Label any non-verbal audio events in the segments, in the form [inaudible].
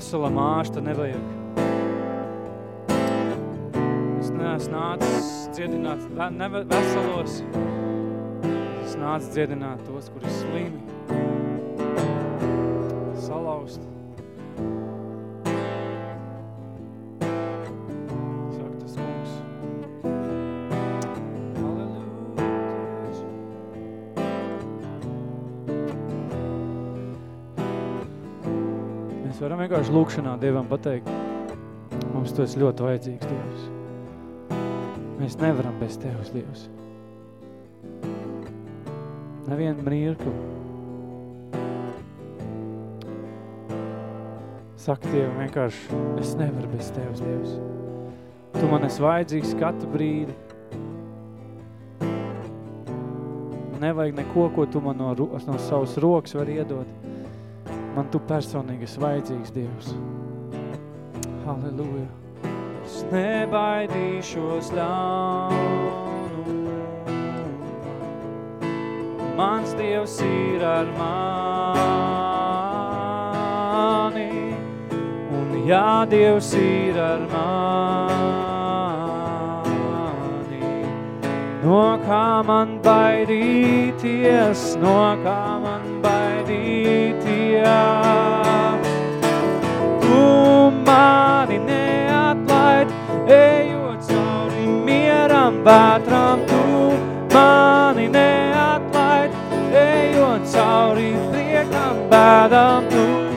vesela māšta nevajag. Es neesmu nācis dziedināt ne veselos, es nācis dziedināt tos, kuri slimi, varam vienkārši lūkšanā Dievam pateikt, mums tu esi ļoti vajadzīgs, Dievs. Mēs nevaram bez Tevs, Dievs. Nevienu mirkli. Saka Dievam vienkārši, es nevaru bez Tevs, Dievs. Tu man esi vajadzīgs katru brīdi. Nevajag neko, ko tu man no, no savas rokas var iedot Man tu personīgi esi vajadzīgs, Dievs. Halleluja. Es nebaidīšos ļaunu. Mans Dievs ir ar mani. Un jā, Dievs ir ar mani. No kā man baidīties, no kā man vētram, tu mani neatlaid, ejot cauri priekam bēdam, tu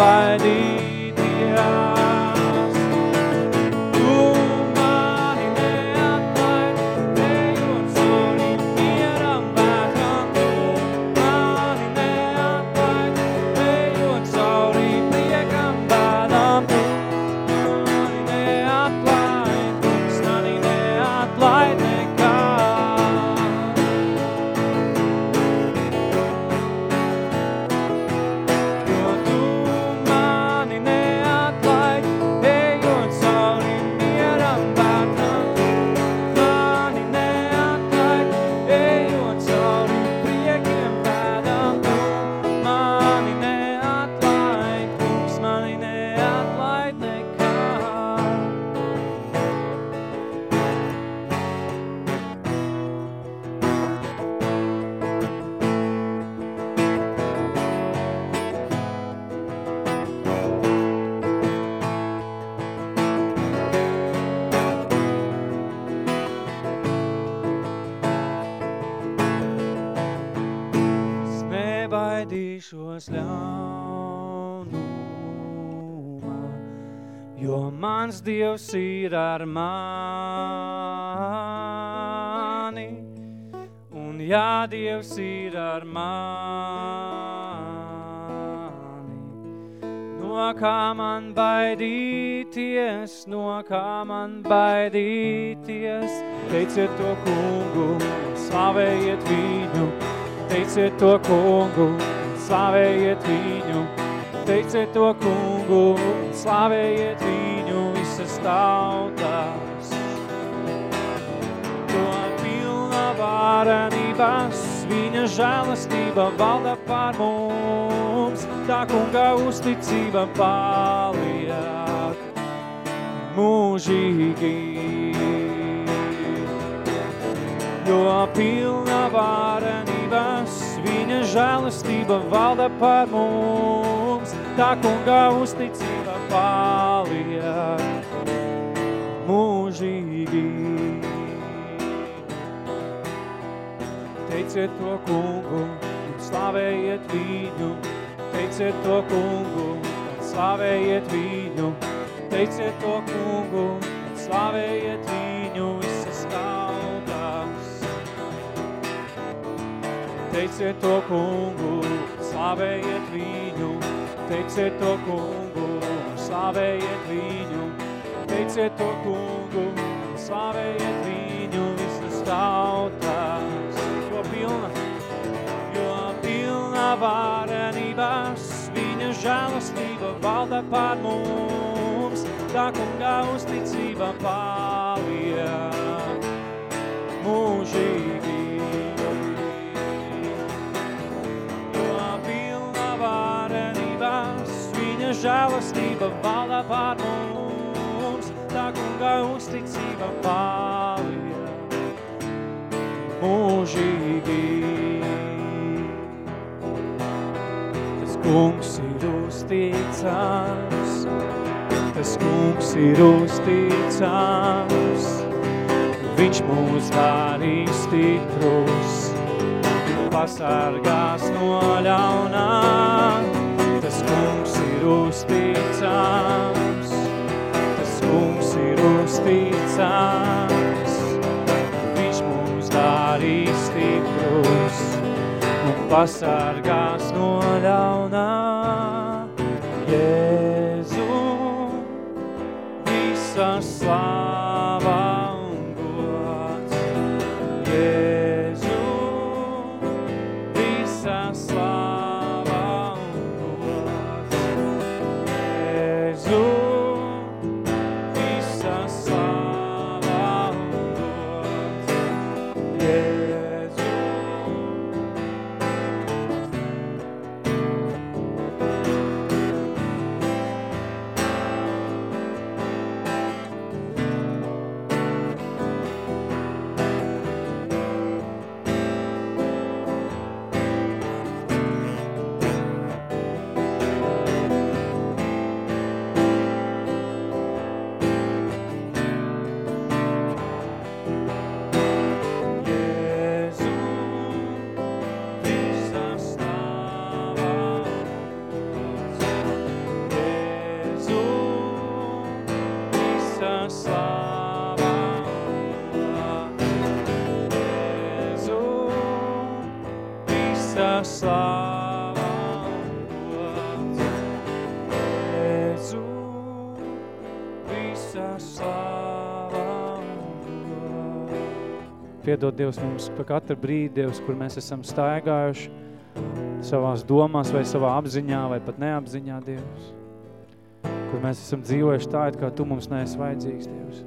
man nebaidīšos ļaunumā, jo mans Dievs ir ar mani, un jā, Dievs ir ar mani. No kā man baidīties, no kā man baidīties, teiciet to kungu, slavējiet viņu, teiciet to kungu, slavējiet viņu, teiciet to kungu, slavējiet viņu visas tautas. jo pilna varenības viņa žēlastība valda pār mums, tā kunga uzticība paliek mūžīgi. Jo pilna varenības viņa žēlastība valda pār mums, tā kunga uzticība paliek mūžīgi. Teiciet to kungu un slavējiet viņu, teiciet to kungu un slavējiet viņu, teiciet to kungu un slavējiet viņu Teiciet to kungu, slavējiet viņu, teiciet to kungu, slavējiet viņu, teiciet to kungu, slavējiet viņu. Visas tautas, jo pilna, jo pilna varenības, viņa žēlastība valda pār mums, tā kunga uzticība paliek mūžīgi. Žēlastība valda pār mums, tā kunga uzticība paliek mūžīgi. Tas kungs ir uzticams, tas kungs ir uzticams, viņš mūs darīs stiprus, pasargās no ļaunā. Uzticams, tas kungs ir uzticams, viņš mūs darīs stiprus un pasargās no ļaunā. Jēzu, Piedod Dievs mums par katru brīdi, Dievs, kur mēs esam staigājuši savās domās vai savā apziņā vai pat neapziņā, Dievs. Kur mēs esam dzīvojuši tā, kā Tu mums neesi vajadzīgs, Dievs.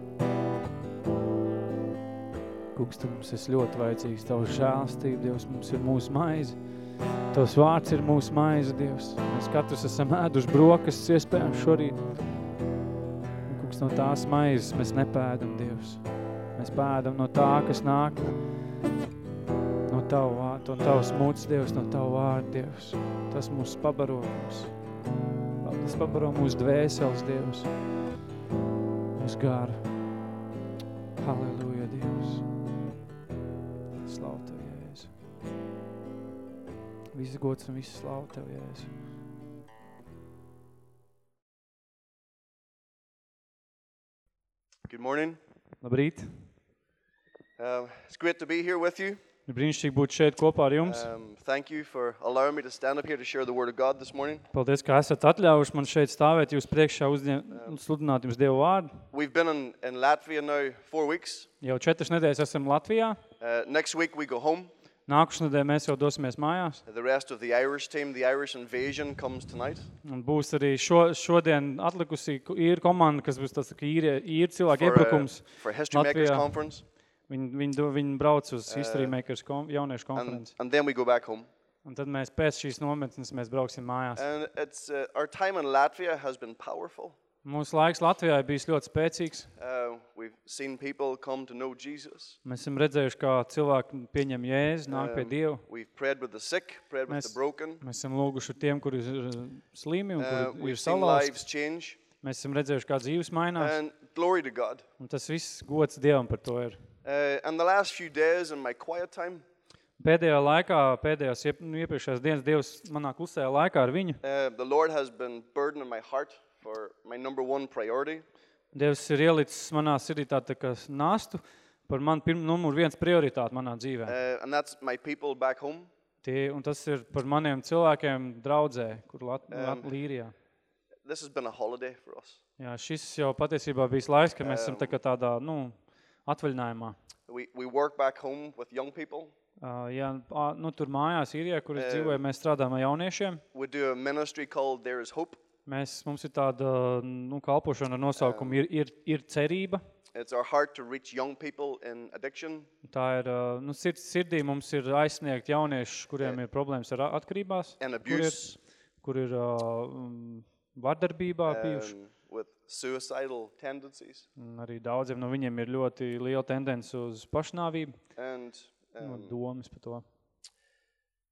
Kungs, Tu mums esi ļoti vajadzīgs, Tavs žēlstība, Dievs, mums ir mūsu maize. Tavs vārds ir mūsu maize, Dievs. Mēs katrs esam ēduši brokastis iespējams šorīt. Un, Kungs, no tās maizes mēs nepēdam, Dievs. Mēs pēdam no tā, kas nāk no Tavu vārdu, no Tavas mūtas, Dievs, no Tavu vārdu, Dievs. Tas mūs pabaro mums. Tas pabaro mūsu dvēseles, Dievs. Mūsu garu. Halleluja, Dievs. Slavu Tev, Jēzu. Viss gods un viss slavu Tev, Jēzu. Good morning. Labrīt. Uh, it's great to be here with you. Ir brīnišķīgi būt šeit kopā ar jums. Um, thank you for allowing me to stand up here to share the Word of God this morning. Paldies, ka esat atļaujuši man šeit stāvēt jūs priekšā uzdien, sludināt jums Dievu vārdu. We've been in, in Latvia now four weeks. Jau četras nedēļas esam Latvijā. Uh, next week we go home. Nākušas nedēļa mēs jau dosimies mājās. The rest of the Irish team, the Irish invasion, comes tonight. Un būs arī šo, šodien atlikusī īra komanda, kas būs tas, ka īri, īri cilvēku for, uh, iebrukums. for History Makers Latvijā. Conference. Viņi, viņi, do- viņi brauc uz History Makers kom, jauniešu and, konferenci. and then we go back home. Un tad mēs pēc šīs nometnes mēs brauksim mājās. And it's uh, our time in Latvia has been powerful. Mūsu laiks Latvijā ir bijis ļoti spēcīgs. Uh, we've seen people come to know Jesus. Mēs esam redzējuši, kā cilvēki pieņem jēzu, nāk pie Um, Dieva. We've prayed with the sick, prayed with Mēs- the broken. Mēs esam lūguši tiem, kuri ir uh, slimi un Uh, kuri we've ir seen salauzti. lives change. Mēs esam redzējuši, kā dzīves mainās. And glory to God. Un tas viss gods Dievam par to ir. Uh, and the last few days in my quiet time, Pēdējā laikā, pēdējās iep, nu, iepriekšējās dienas Dievs manā klusējā laikā ar viņu. uh, the Lord has been burdening my heart for my number one priority. Dievs ir ielicis manā sirdī tādu tā kā nastu par man pirm, numur viens prioritāti manā dzīvē. Uh, and that's my people back home. Tie, un tas ir par maniem cilvēkiem draudzē, kur Lat, Lat, Um, Līrijā. This has been a holiday for us. Jā, šis jau patiesībā bijis laiks, ka mēs esam tā kā tādā, nu, atvaļinājumā. We, we work back home with young people. Uh, jā, nu, tur mājās īrijā, kur es Um, dzīvoju, mēs strādājam ar jauniešiem. We do a ministry called There is Hope. Mēs, mums ir tāda, nu, kalpošana nosaukumu ir, ir, ir cerība. It's our heart to reach young people in addiction. Tā ir, nu, sirds, sirdī mums ir aizsniegt jaunieši, kuriem ir problēmas ar atkarībās, and kur ir, abuse, kur ir um, vardarbībā bijuši. um, suicidal tendencies. Un arī daudziem no viņiem ir ļoti liela tendence uz pašnāvību, And, no um, domas par to.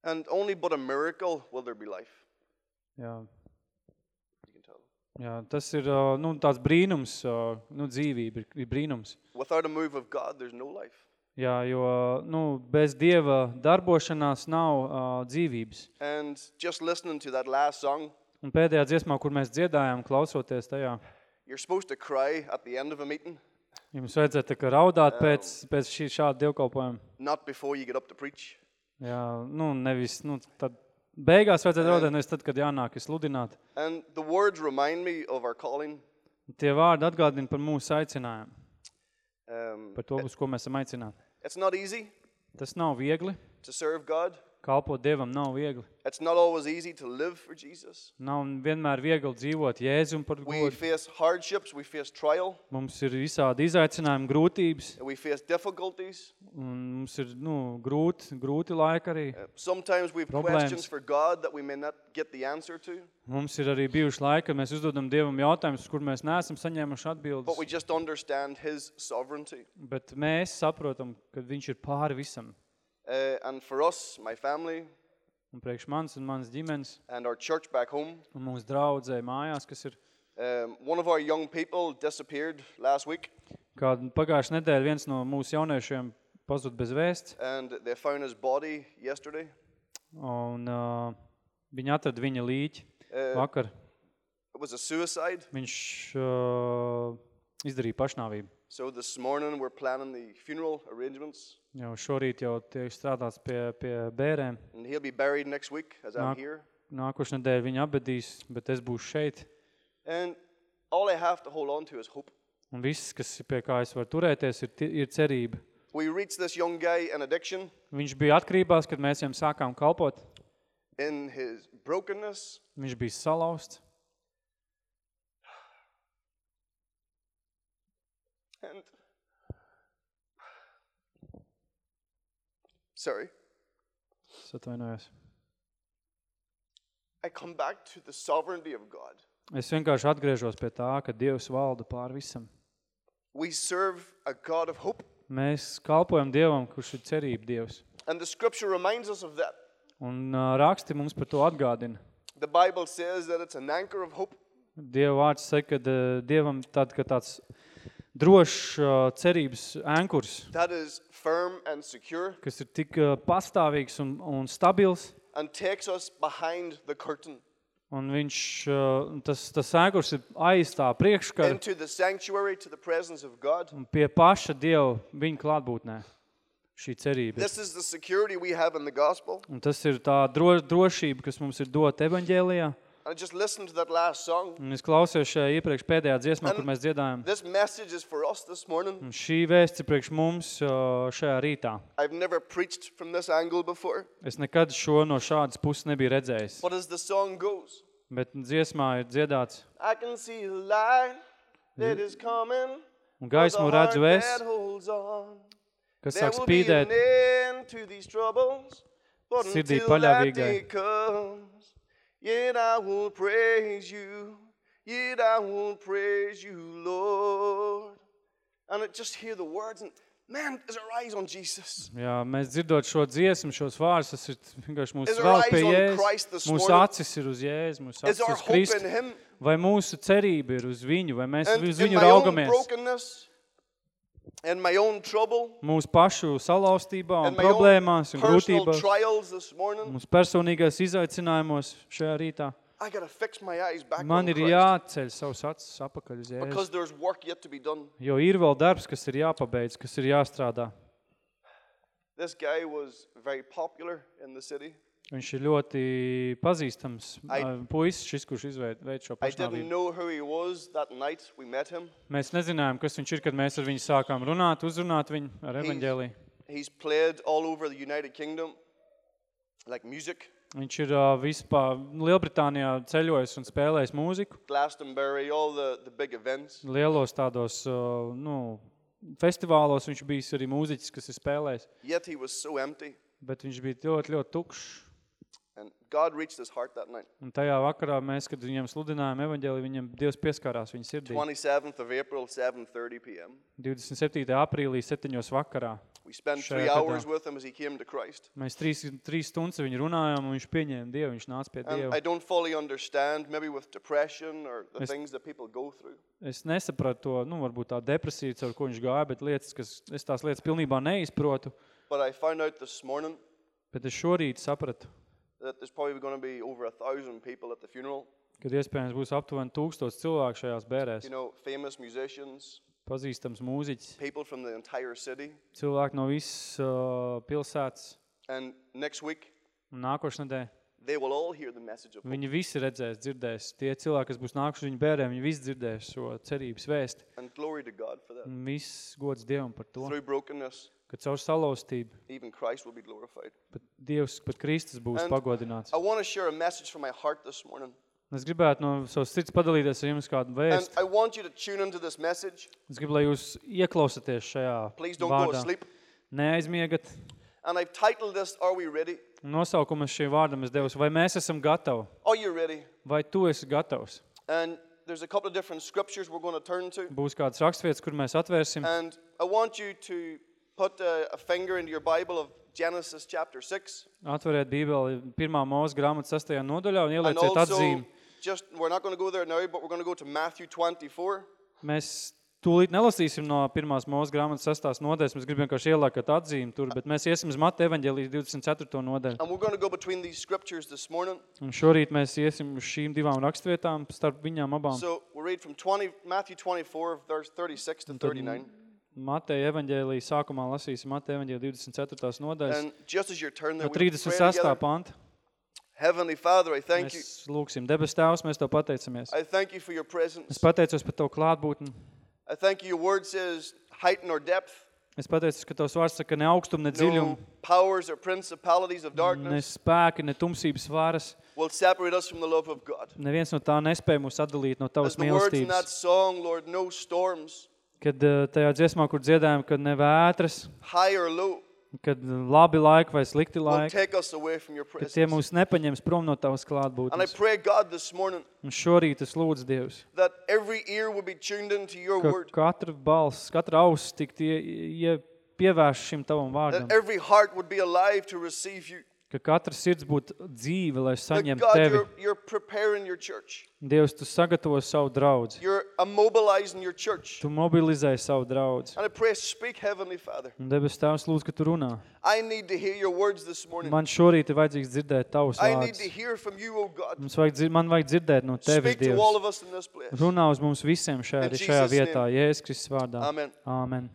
and only but a miracle will there be life. Jā, jā, tas ir ā, nu, tāds brīnums, ā, nu, dzīvība ir, ir brīnums. Without a move of God, there's no life. Jā, jo nu, bez Dieva darbošanās nav uh, dzīvības. And just listening to that last song, Un pēdējā dziesmā, kur mēs dziedājām, klausoties tajā, you're supposed to cry at the end of a meeting, jums vajadzētu tā kā raudāt pēc, pēc šī šāda dievkalpojuma. not before you get up to preach. Jā, nu, nevis, nu, tad beigās vajadzētu raudāt, nevis tad, kad jānāk sludināt. And the words remind me of our calling. Tie vārdi atgādina par mūsu aicinājumu, Um, par to, uz ko mēs esam aicināti. it's not easy Tas nav viegli, to serve God. Kalpot Dievam nav viegli. It's not always easy to live for Jesus. Nav vienmēr viegli dzīvot Jēzum par We godu. face hardships, we face trial, Mums ir visādi izaicinājumi, grūtības, we face difficulties. un mums ir, nu, grūti, grūti laiki arī. Uh, Sometimes we have Problems. questions for God that we may not get the answer to, Mums ir arī bijuši laiki, kad mēs uzdodam Dievam jautājumus, kur mēs neesam saņēmuši but we atbildes. just understand His sovereignty. Bet mēs saprotam, ka Viņš ir pāri visam. Uh, and for us, my family, Un priekš manis un manas ģimenes and our church back home, un mūsu draudzē mājās, kas ir um, one of our young people disappeared last week, kāda pagājušā nedēļa viens no mūsu jauniešiem pazuda bez vēsts. and they found his body yesterday. Un uh, viņi atrada viņa līķi Uh, vakar. it was a suicide. Viņš uh, izdarīja pašnāvību. So this morning we're planning the funeral arrangements, Jau šorīt jau tiek strādāts pie, pie bērēm. and he'll be buried next week as I'm Knock. here. Nākošais nedēļa viņa apbedīs, bet es būšu šeit. And all I have to hold on to is hope. Un viss, kas pie kā es varu turēties, ir, ir cerība. We reached this young guy in addiction, Viņš bija atkarībās, kad mēs viņam sākām kalpot. in his brokenness, Viņš bija salauzts. And sorry, Es atvainojos. I come back to the sovereignty of God. Es vienkārši atgriežos pie tā, ka Dievs valda pār visam. We serve a God of hope, Mēs kalpojam Dievam, kurš ir cerība Dievs. and the scripture reminds us of that. Un uh, raksti mums par to atgādina. The Bible says that it's an anchor of hope. Dieva vārds saka, ka uh, Dievam tād, ka tāds drošs cerības ēnkurs, that is firm and secure kas ir tik pastāvīgs un, un stabils, and takes us behind the curtain un viņš, tas, tas ēnkurs ir aiz tā priekškara into the sanctuary to the presence of God. un pie paša Dieva viņa klātbūtnē. Šī cerība. This is the security we have in the gospel. Un tas ir tā dro, drošība, kas mums ir dota evaņģēlijā. And just listen to that last song. Un es klausījos šajā iepriekš pēdējā dziesmā, And- kur mēs dziedājam. This message is for us this morning. Un šī vēsts ir priekš mums šajā rītā. I've never preached from this angle before. Es nekad šo no šādas puses nebiju redzējis. But as the song goes, Bet dziesmā ir dziedāts. I can see the light that is coming. Un gaismu redzu es, kas There sāk will be an spīdēt. end to these troubles, but Sirdī until that paļāvīgai. Yet I will praise you, yet I will praise you, Lord. And I just hear the words and man, is our eyes on Jesus. Jā, mēs dzirdot šo dziesmu, šos vārdus, tas ir vienkārši mūsu Is our vēl pie Jēzus. Mūsu acis ir uz Jēzus, mūsu Is acis uz hope in Kristu. Him? Vai mūsu cerība ir uz viņu, vai mēs And uz viņu raugamies? And my own trouble, Mūsu pašu salaustībā un problēmās un grūtībās, morning, mūsu personīgais izaicinājumos šajā rītā. I got to fix my eyes back Man ir jāceļ savus acis apakaļ uz Jēzus. Because there's work yet to be done. Jo ir vēl darbs, kas ir jāpabeidz, kas ir jāstrādā. This guy was very popular in the city. Viņš ir ļoti pazīstams I- puisis, šis, kurš izveid veid šo pašnāvību. Mēs nezinājām, kas viņš ir, kad mēs ar viņu sākām runāt, uzrunāt viņu ar He's- evaņģēliju. He's played all over the United Kingdom, like music, Viņš ir ā, vispār Lielbritānijā ceļojis un spēlējis mūziku. Glastonbury, all the, the big events. Lielos tādos, ā, nu, festivālos viņš bijis arī mūziķis, kas ir spēlējis. Yet he was so empty. Bet viņš bija ļoti, ļoti tukšs. And God reached his heart that night. Un tajā vakarā mēs, kad viņam sludinājām evaņģēliju, viņam Dievs pieskārās viņa sirdī. 27th of April, 7.30 p.m. 27. aprīlī, 7. vakarā. We spent three hours with him as he came to Christ. Mēs trīs, trīs stundas ar viņu runājām, un viņš pieņēma Dievu, viņš nāca pie And Dieva. I don't fully understand, maybe with depression or the Yes. things that people go through. Es nesapratu to, nu, varbūt tā depresija, caur ko viņš gāja, bet lietas, kas, es tās lietas pilnībā neizprotu, But I found out this morning bet es šorīt sapratu, that there's probably going to be over a thousand people at the funeral. kad iespējams būs aptuveni tūkstots cilvēku šajās bērēs. You know, famous musicians, Pazīstams mūziķis, people from the entire city. cilvēki no visas uh, pilsētas, And next week, un nākošais nedēļa. they will all hear the message of hope. Viņi visi redzēs, dzirdēs. Tie cilvēki, kas būs nākuši viņu bērēm, viņi visi dzirdēs šo cerības vēsti. And glory to God for that. Un viss gods Dievam par to, Through brokenness, ka caur salaustību even Christ will be glorified. pat Dievs, pat Kristus būs And pagodināts. I want to share a message from my heart this morning. Es gribētu no savas sirds padalīties ar jums kādu And vēstu. I want you to tune into this message. Es gribu, lai jūs ieklausāties šajā Please don't go vārdā. asleep. Neaizmiegat. And I've titled this, Are We Ready? Nosaukumu es šī vārdam es devu, vai mēs esam gatavi, Are you ready? vai tu esi gatavs. And there's a couple of different scriptures we're going to turn to. Būs kāds rakstvietas, kur mēs atvērsim. And I want you to put a, a finger into your Bible of Genesis chapter 6. Atveriet bībeli pirmā mūsu grāmatas sastajā nodaļā un And ielieciet also, atzīmi. just, we're not going to go there now, but we're going to go to Matthew 24. Mēs tūlīt nelasīsim no pirmās mūsu grāmatas sastās nodaļas, mēs gribam vienkārši ieliekot atzīmi tur, bet mēs iesim uz Mata evaņģēlijas 24. nodaļu. And we're going to go between these scriptures this morning. Un šorīt mēs iesim uz šīm divām rakstvietām starp viņām abām. So we'll read from 20, Matthew 24, verse 36 to 39. Mateja evaņģēlija sākumā lasīsim Mateja evaņģēlija 24. nodaļas. And just as you're turning there, No we'll pray 36. together. panta. Heavenly Father, I thank you. Mēs lūksim debes tēvs, mēs tev pateicamies. I thank you for your Es presence. pateicos par tavu klātbūtni. I thank you. Your word says height nor depth, Es pateicos, ka tavs vārds saka ne augstumu, ne dziļumu, no powers or principalities of ne darkness spēki, ne tumsības varas. will separate us from the love of God. Neviens no tā nespēja mūs atdalīt no As tavas the words in that mīlestības. song, Lord, no storms, Kad eh, tajā dziesmā, kur dziedājam, kad ne vētras, kad labi laiki vai slikti laiki, take us away from your ka tie mūs nepaņems prom no tavas And I klātbūtnes. pray, God, this morning Un šorīt es lūdzu Dievs, that every ear will be tuned into your ka word, katra balss, katra auss tik tie, ja pievērš šim tavam vārdam, that every heart would be alive to receive you. Ka katra sirds būtu dzīve, lai saņemtu God, tevi. you're, you're preparing your church. Dievs, tu sagatavo savu draudzi. You're immobilizing your church. Tu mobilizē savu draudzi. And I pray, speak, Heavenly Father. Un debes tēvs lūdzu, ka tu runā. I need to hear your words this morning. Man šorīt ir vajadzīgs dzirdēt tavus I need to vārdus. hear from you, O God. Mums vajag, dzir- man vajag dzirdēt no tevis, Speak to all Dievs. of us in this place. Runā uz mums visiem šajā, šajā vietā, Jēzus Kristus vārdā. Amen. Āmen.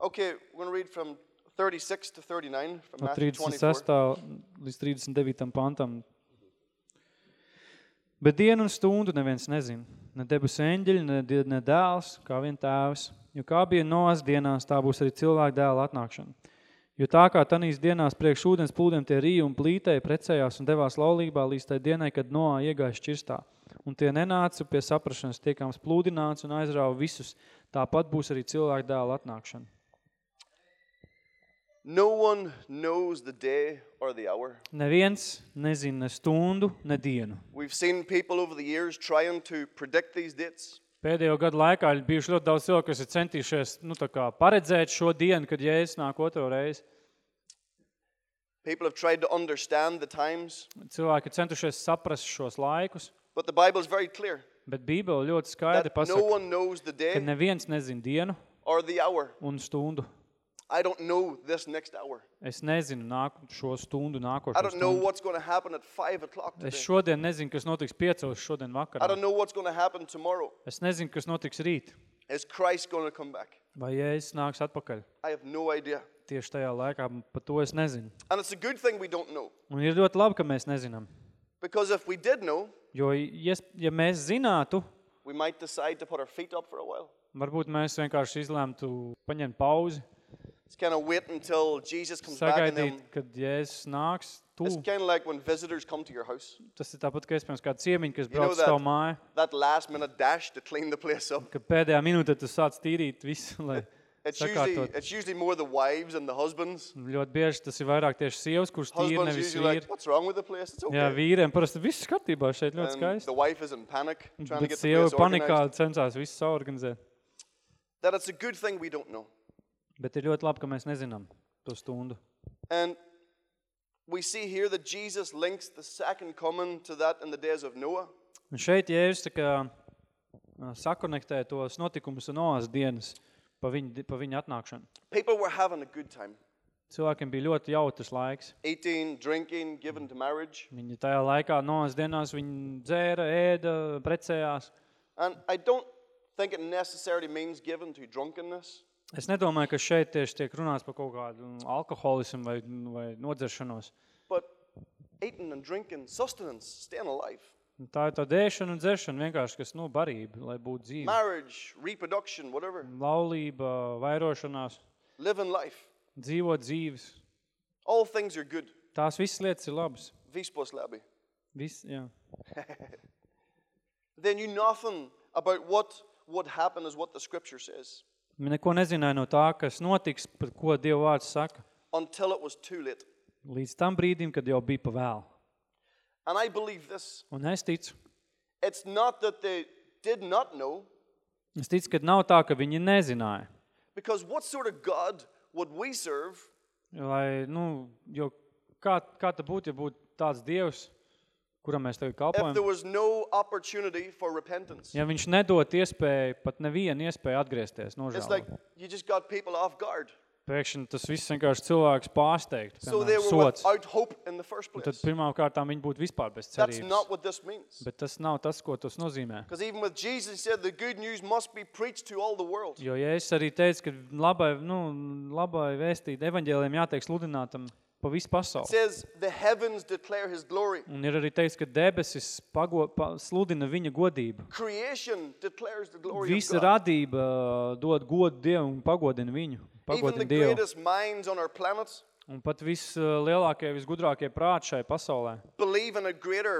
Okay, we're going to read from 36 to 39 from No Matthew 36. 24. līdz 39. pantam. Bet dienu un stundu neviens nezina. Ne debesu eņģeļi, ne, ne dēls, kā vien tēvs. Jo kā bija Noas dienās, tā būs arī cilvēka dēla atnākšana. Jo tā kā tanīs dienās priekš ūdens plūdiem tie rīja un plītēji precējās un devās laulībā līdz tai dienai, kad Noā iegāja šķirstā. Un tie nenāca pie saprašanas, tiekams plūdināts un aizrāva visus. Tāpat būs arī cilvēka dēla atnākšana. No one knows the day or the hour. Neviens nezina ne stundu, ne dienu. We've seen people over the years trying to predict these dates. Pēdējo gadu laikā ir bijuši ļoti daudz cilvēku, kas ir centījušies nu, tā kā paredzēt šo dienu, kad Jēzus nāk otro reizi. People have tried to understand the times, Cilvēki ir centušies saprast šos laikus, but the Bible is very clear bet Bībele ļoti skaidri that no pasaka, one knows the ka day neviens nezina dienu or the hour. un stundu. I don't know this next hour. Es nezinu nāk, šo stundu, I nākošo don't know stundu. what's going to happen at 5 o'clock Es today. šodien nezinu, kas notiks piecos šodien I vakarā. don't know what's going to happen tomorrow. Es nezinu, kas notiks rīt. Is Christ going to come back? Vai Jēzus nāks atpakaļ. I have no idea. Tieši tajā laikā par to es nezinu. And it's a good thing we don't know. Un ir ļoti labi, ka mēs nezinām. Because if we did know, Jo, ja, ja mēs zinātu, we might decide to put our feet up for a while. varbūt mēs vienkārši izlēmtu paņemt pauzi, sagaidīt, kad Jēzus nāks. Tu, it's kind of like when visitors come to your house. tas ir tāpat, ka iespējams kāds ciemiņš, kas You know brauc uz tavu that- māju, That last minute dash to clean the place up. ka pēdējā minūtē tu sāc tīrīt visu, lai It's usually, sakārtot. it's usually more the wives and the husbands. Ļoti bieži tas ir vairāk tieši sievas, kurš tīri Husbands nevis usually like, vīri. what's wrong with the place? It's Jā, okay. vīriem parasti viss kārtībā šeit ļoti And skaisti. the wife is in panic, trying to Bet get the sieva place organized. panikā cenšas visu saorganizēt. That it's a good thing we don't know. Bet ir ļoti labi, ka mēs nezinām to stundu. And we see here that Jesus links the second coming to that in the days of Noah. Un šeit Jēzus tā kā ā, sakonektē tos notikumus un noās dienas pa viņa, pa viņa atnākšanu. People were having a good time, Cilvēkiem bija ļoti jautrs laiks. eating, drinking, given to marriage. Viņi tajā laikā noās dienās viņi dzēra, ēda, precējās. And I don't think it necessarily means given to drunkenness, Es nedomāju, ka šeit tieši tiek runāts par kaut kādu alkoholismu vai, vai nodzeršanos. but eating and drinking, sustenance, staying alive. Un Tā ir tā dēšana un dzeršana vienkārši, kas, nu, barība, lai būtu dzīve. Marriage, reproduction, whatever. Laulība, vairošanās, Living life. dzīvot dzīves. All things are good. Tās visas lietas ir labas. Vispos labi. Viss, jā. [laughs] They knew nothing about what would happen is what the scripture says Viņi neko nezināja no tā, kas notiks, par ko Dieva vārds saka, until it was too late. līdz tam brīdim, kad jau bija pa vēl. And I believe this. Un es ticu, It's not that they did not know, es ticu, ka nav tā, ka viņi nezināja. because what sort of God would we serve Lai, nu, jo kā, kā tā būtu, ja būtu tāds Dievs, kuram mēs tagad kalpojam, no ja viņš nedot iespēju, pat nevienu iespēju atgriezties, It's nožēlot. like you just got people off guard. Pēkšņi tas viss vienkārši cilvēks pārsteigt, So they piemēram, were sots. without hope in the first Un tad place. pirmām kārtām viņi būtu vispār bez That's cerības. not what this means. Bet tas nav tas, ko tas nozīmē. Jesus, said. Jo, es arī teicu, ka labai, nu, labai vēstīt evaņģēliem jātiek sludinātam pa visu It pasauli. says the heavens declare his glory. Un ir arī teikts, ka debesis pago, pa, sludina viņa godību. Creation declares the glory Visa of God. radība uh, dod godu Dievu un pagodina viņu. Even the Pagodina Dievu. greatest minds on our planet Un pat vislielākie, visgudrākie prāti šai pasaulē.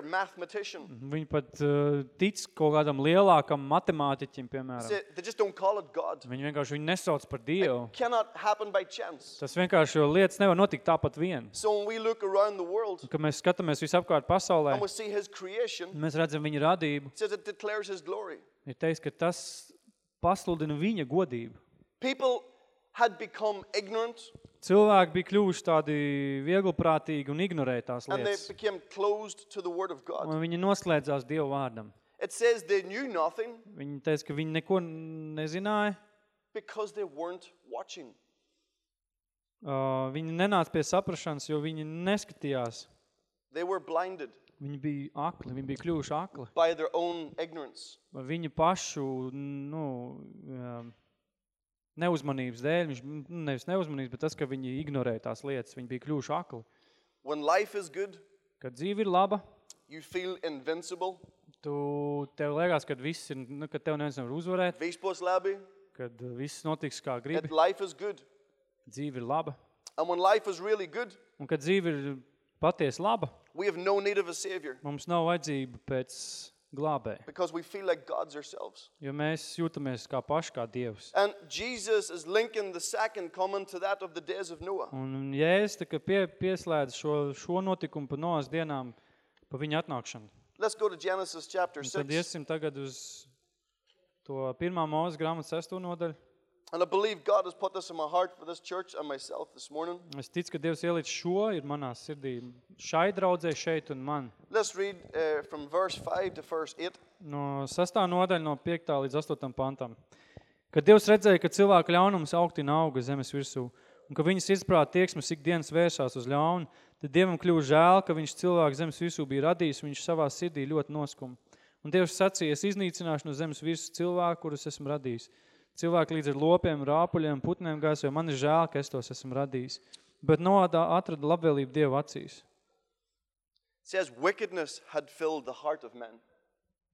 mathematician. Viņi pat uh, tic kaut kādam lielākam matemātiķim, piemēram. Say- They just don't call it God. Viņi vienkārši viņu nesauc par Dievu. Tas vienkārši, jo lietas nevar notikt tāpat vien. So when we look around the world Kad mēs skatāmies visapkārt pasaulē, and we see his creation, mēs redzam viņa radību. Ir teiks, ka tas pasludina viņa godību. People had become ignorant Cilvēki bija kļuvuši tādi vieglprātīgi un ignorēja tās and they lietas. became closed to the word of God. Un viņi noslēdzās Dievu vārdam. It says they knew nothing Viņi teica, ka viņi neko nezināja. because they weren't watching. Uh, viņi nenāca pie saprašanas, jo viņi neskatījās. They were blinded Viņi bija akli, viņi bija kļuvuši akli. by their own ignorance. Viņu pašu nu, um, neuzmanības dēļ, viņš, nu, nevis neuzmanības, bet tas, ka viņi ignorēja tās lietas, viņi bija kļuvuši akli. When life is good, Kad dzīve ir laba, you feel invincible. tu, tev liekas, ka viss ir, nu, ka tev neviens nevar uzvarēt, Vispos labi. kad viss notiks kā gribi, That life is good. dzīve ir laba. And when life is really good, Un kad dzīve ir patiesi laba, we have no need of a savior. mums nav vajadzība pēc glābēji. because we feel like gods ourselves. Jo mēs jūtamies kā paši, kā Dievs. And Jesus is linking the second coming to that of the days of Noah. Un Jēzus tā kā pie, pieslēdz šo, šo notikumu pa Noas dienām, pa viņa atnākšanu. Let's go to Genesis chapter Un tad 6. iesim tagad uz to pirmā mūzes grāmatu sesto nodaļu. And I believe God has put this in my heart for this church and myself this morning. Es ticu, ka Dievs ielic šo ir manā sirdī. Šai draudzē šeit un man. Let's read uh, from verse 5 to verse 8. No sastā nodaļa no 5. līdz 8. pantam. Kad Dievs redzēja, ka cilvēku ļaunums augtina auga zemes virsū, un ka viņas izprāt tieksmes ikdienas vēršās uz ļaunu, tad Dievam kļuva žēl, ka viņš cilvēku zemes virsū bija radījis, viņš savā sirdī ļoti noskuma. Un Dievs sacīja, es iznīcināšu no zemes virsū cilvēku, kurus esmu radījis. Cilvēki līdz ar lopiem, rāpuļiem, putniem gājas, jo man ir žēl, ka es tos esmu radījis. Bet noādā atrada labvēlību Dievu acīs. Says, Wickedness had filled the heart of man.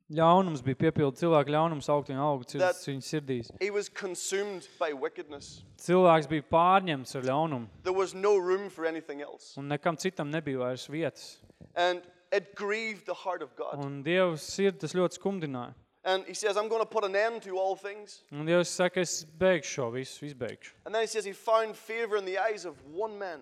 Ļaunums bija piepildu cilvēku ļaunums augt un augt viņa sirdīs. He was consumed by wickedness. Cilvēks bija pārņemts ar ļaunumu, There was no room for anything else. un nekam citam nebija vairs vietas. And it grieved the heart of God. Un Dievs sirdi tas ļoti skumdināja. And he says, I'm going to put an end to all things. Un Dievs saka, es beigšu šo visu, izbeigšu. And then he says he found favor in the eyes of one man.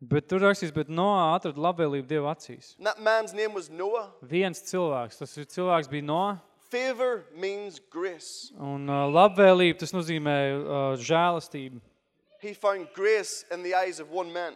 Bet tur rakstīs, bet Noā atrada labvēlību Dievu acīs. And that man's name was Noah. Viens cilvēks, tas ir cilvēks bija Noā, Favor means grace. un uh, labvēlība tas nozīmē uh, žēlastību. He found grace in the eyes of one man.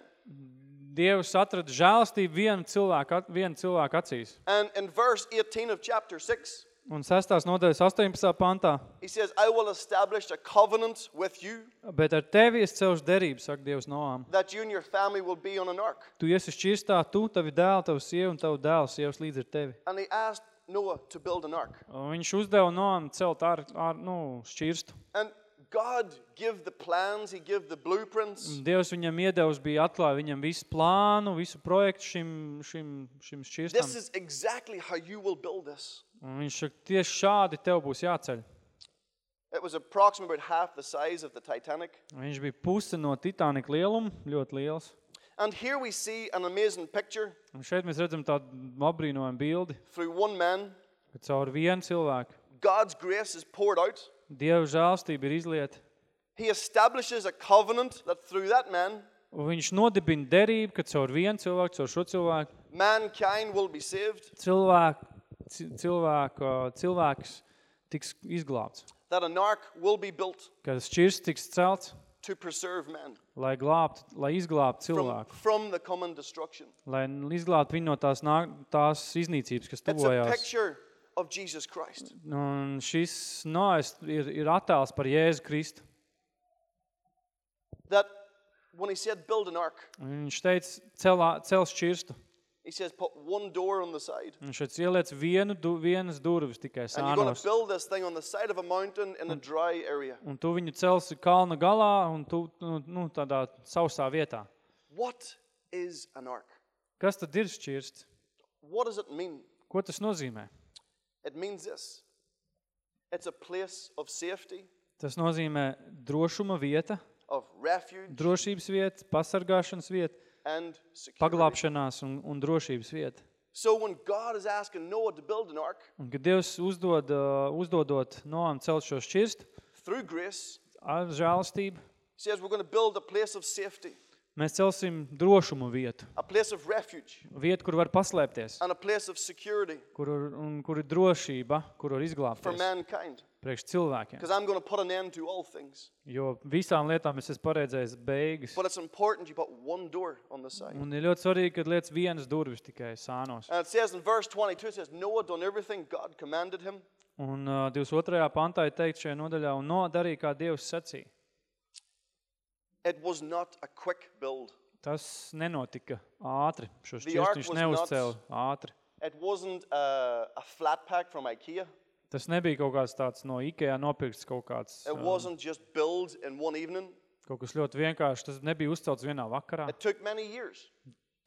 Dievs atrada žēlastību vienu cilvēku, at- vienu cilvēku acīs. And in verse 18 of chapter 6, Un sestās nodaļas 18. pantā, he says, I will establish a covenant with you bet ar tevi es celšu derību, saka Dievs Noām. that you and your family will be on an ark. Tu iesi šķirstā, tu, tavi dēli, tavu sievu un tavu dēlu sievas līdz ar tevi. And he asked Noah to build an ark. Un Viņš uzdeva Noām celt ar, ar nu, šķirstu. And God give the plans, he give the blueprints. Un Dievs viņam iedevis bija atklāja viņam visu plānu, visu projektu šim, šim, šim šķirstam. This is exactly how you will build this. Un viņš saka, tieši šādi tev būs jāceļ. It was approximately about half the size of the Titanic. Viņš bija puse no Titanika lieluma, ļoti liels. And here we see an amazing picture Un šeit mēs redzam tādu apbrīnojumu bildi, through one man. caur vienu cilvēku God's grace is poured out. Dieva žēlstība ir izlieta. He establishes a covenant that through that man, Un viņš nodibina derību, ka caur vienu cilvēku, caur šo cilvēku, mankind will be saved. cilvēku, ci- cilvēku, cilvēks tiks izglābts. That an ark will be built Ka šķirs tiks celts, to preserve man lai, glābtu, lai izglābtu from, cilvēku. from the common destruction. Lai izglābtu viņu no tās, nāk, tās iznīcības, kas It's a tuvojās. picture of Jesus Christ. Un šis noais ir, ir attēls par Jēzu Kristu. That when he said build an ark, Viņš teica, celā, cels šķirstu. He says put one door on the side. Un šeit ieliec vienu, du, vienas durvis tikai And you're going sānos. to build this thing on the side of a mountain in a dry area. Un tu viņu celsi kalna galā un tu, nu, nu, tādā sausā vietā. What is an ark? Kas tad ir šķirsts? What does it mean? Ko tas nozīmē? It means this it's a place of safety, Tas nozīmē drošuma vieta, of refuge, drošības vieta, pasargāšanas vieta, paglāpšanās un, un drošības vieta. So when God is asking Noah to build an ark Un, kad Dievs uzdod, uh, uzdodot Noam celt šo šķirstu through grace, ar žēlastību, he says we're going to build a place of safety, mēs celsim drošumu vietu. a place of refuge, Vietu, kur var paslēpties, and a place of security kur, un, kur ir drošība, kur var for izglābties mankind. Priekš cilvēkiem. Because I'm going to put an end to all things. Jo visām lietām es esmu pareizējis beigas. But it's important you put one door on the side. Un ir ļoti svarīgi, kad lietas vienas durvis tikai sānos. And it says in verse 22, it says, Noah done everything God commanded him. Un uh, 22. pantā ir teikt šajā nodaļā, un no darīja, kā Dievs sacīja. It was not a quick build. Tas nenotika ātri. Šo was neuzcēla ātri. It wasn't a, a flat pack from IKEA. Tas nebija kaut kāds tāds no IKEA nopirkts kaut kāds, It uh, wasn't just build in one evening. kaut kas ļoti vienkārši. Tas nebija uzcelts vienā vakarā. It took many years.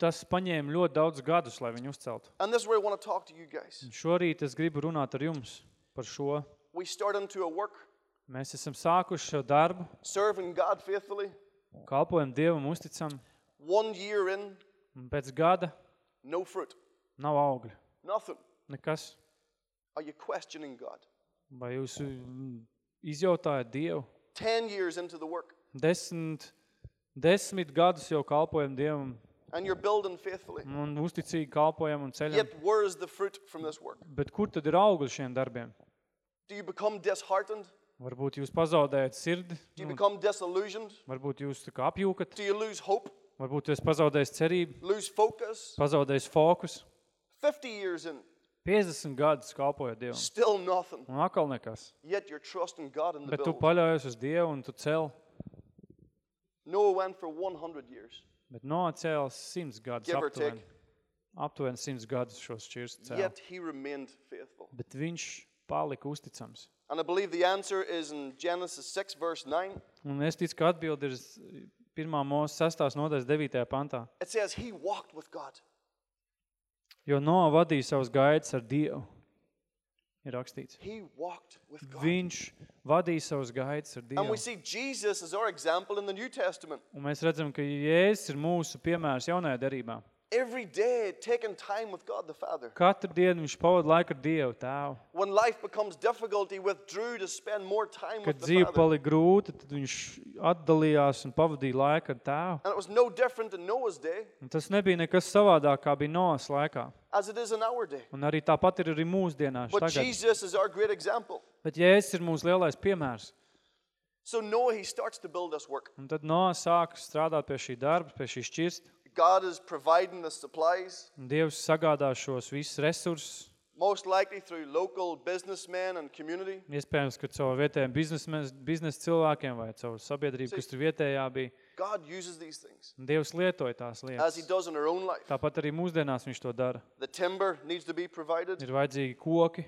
Tas paņēma ļoti daudz gadus, lai viņu uzceltu. And this is where I want to talk to you guys. Un Šorīt es gribu runāt ar jums par šo. We start into a work, Mēs esam sākuši šo darbu, serving God faithfully. kalpojam Dievam, uzticam, One year in, un pēc gada no fruit, nav augļu. nothing. Nekas. Are you questioning God? Vai jūs mm, izjautājat Dievu? 10 years into the work, Desmit, desmit gadus jau kalpojam Dievam and you're building faithfully. un uzticīgi kalpojam un ceļam. Yet, where is the fruit from this work? Bet kur tad ir augļi šiem darbiem? Do you become disheartened? Varbūt jūs pazaudējat sirdi, Do you nu, become disillusioned? varbūt jūs tā kā apjūkat, Do you lose hope? varbūt jūs pazaudējat cerību, Lose focus? pazaudējat fokus. 50 years in, 50 gadus kalpojat Dievam. still nothing. Un atkal nekas. Yet you're trusting God in the Bet tu build. paļaujies uz Dievu un tu cel. Noah went for 100 years. Bet nocēls 100 gadus Give or aptuveni. take. Aptuveni 100 gadus šos šķirst cēl. Yet he remained faithful. Bet viņš palika uzticams. And I believe the answer is in Genesis 6, verse 9. Un es ticu, ka atbildi ir 1. mūsu 6. nodaļas 9. pantā. It says he walked with God. Jo Noa vadīja savus gaidas ar Dievu. Ir rakstīts. He walked with God. Viņš vadīja savus gaidas ar Dievu. Un mēs redzam, ka Jēzus ir mūsu piemērs jaunajā derībā. Every day taking time with God the Father. Katru dienu viņš pavada laiku ar Dievu tēvu. When life becomes difficult, he withdrew to spend more time Kad with the dzīve Father. palika grūta, tad viņš atdalījās un pavadīja laiku ar tēvu. And it was no different in Noah's day Un tas nebija nekas savādāk, kā bija Noas laikā. as it is in our day. Un arī tāpat ir arī mūsdienās. But Tagad. Jesus is our great example. Bet Jēzus ir mūsu lielais piemērs. So Noah, he starts to build this work. Un tad Noa sāk strādāt pie šī darba, pie šī šķirsta. God is providing the supplies, Dievs sagādā šos visus resursus. most likely through local businessmen and community. Iespējams, ka caur vietējiem biznesa cilvēkiem vai caur sabiedrību, kas tur vietējā bija. God uses these things Dievs lietoja tās as he lietas. does in our own life. Tāpat arī mūsdienās viņš to dara. The timber needs to be provided. Ir vajadzīgi koki,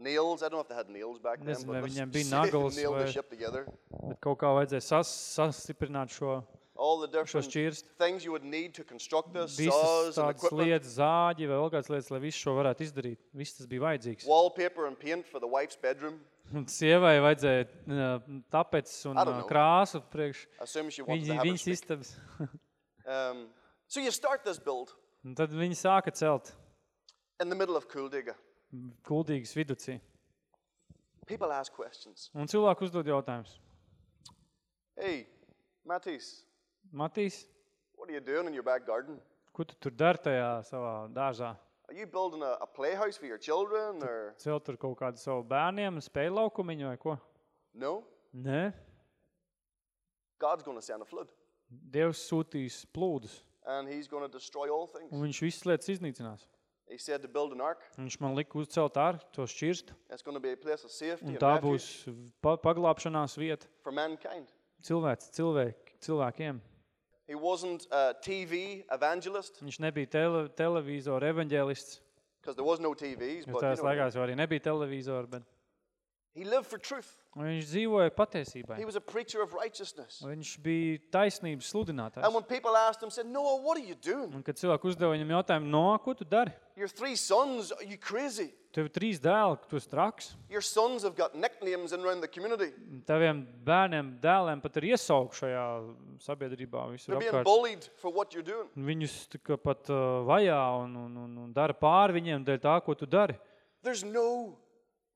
Nails, I don't know if they had nails back then, Nezinu, but vai let's [laughs] naglas nailed the vai- ship together. bet kaut kā vajadzēja sas, sastiprināt šo, šo different šķirstu. things you would need to construct this, Visas saws and tādas equipment, lietas, zāģi vai vēl kādas lietas, lai visu šo varētu izdarīt. Viss tas bija vajadzīgs. wallpaper and paint for the wife's bedroom. Un sievai vajadzēja ā, tāpēc un I don't ā, know. krāsu priekš Assuming she wanted viņi, to have her viņas speak. istabas. [laughs] Um, so you start this build Un tad viņi sāka celt in the middle of Kuldiga. kuldīgas viducī. People ask questions. Un cilvēku uzdod jautājumus. Hey, Matisse, Matīs, what are you doing in your back garden? ko tu tur dari tajā savā dārzā? Are you building a, a playhouse for your children or Celt tur kaut kādu savu bērniem, spēju laukumiņu vai ko? no? Nē, God's going to send a flood Dievs sūtīs plūdus, and he's going to destroy all things. un viņš visas lietas iznīcinās. He said to build an ark. Viņš man lika uzcelt ar to šķirstu, It's going to be a place of safety un and tā refuge būs pa paglāpšanās vieta for mankind. cilvēks, cilvēki, cilvēkiem. He wasn't a TV evangelist. Viņš nebija tele, televīzora evaņģēlists, because there was no TVs, jo but tajās you know, laikās jau arī nebija televīzora, bet he lived for truth. viņš dzīvoja patiesībai. He was a preacher of righteousness. Viņš bija taisnības sludinātājs. And when people asked him, said, Noah, what are you doing? Un kad cilvēki uzdeva viņam jautājumu, no, ko tu dari? Your three sons, are you crazy? Tev ir trīs dēli, tu esi traks. Your sons have got nicknames in around the community. Taviem bērniem, dēliem pat ir iesauk šajā sabiedrībā visur They're being apkārt. bullied for what you're doing. Un Viņus tā kā pat uh, vajā un, un, un, un dara pāri viņiem dēļ tā, ko tu dari. There's no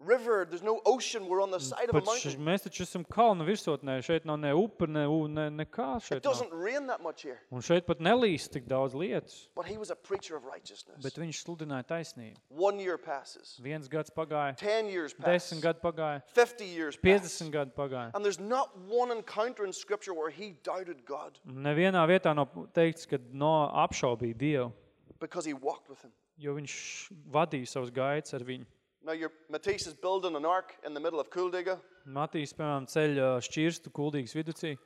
river, there's no ocean. We're on the side of a Bet š, mountain. mēs taču esam kalnu virsotnē, šeit nav ne upe, ne, u- ne, nekā It šeit nav. doesn't rain that much here. Un šeit pat nelīst tik daudz lietas, But he was a preacher of righteousness. bet viņš sludināja taisnību. One year passes, Viens gads pagāja, 10 years pass, desmit gadi pagāja, 50 years pass. 50 gadi pagāja. And there's not one encounter in Scripture where he doubted God Un Nevienā vietā nav teikts, ka no apšaubīja Dievu, because he walked with him. jo viņš vadīja savus gaitas ar viņu. Now, your, Matisse is building an ark in the middle of Kuldiga. Matīs, piemēram, ceļ ā, šķirstu kuldīgas viducī.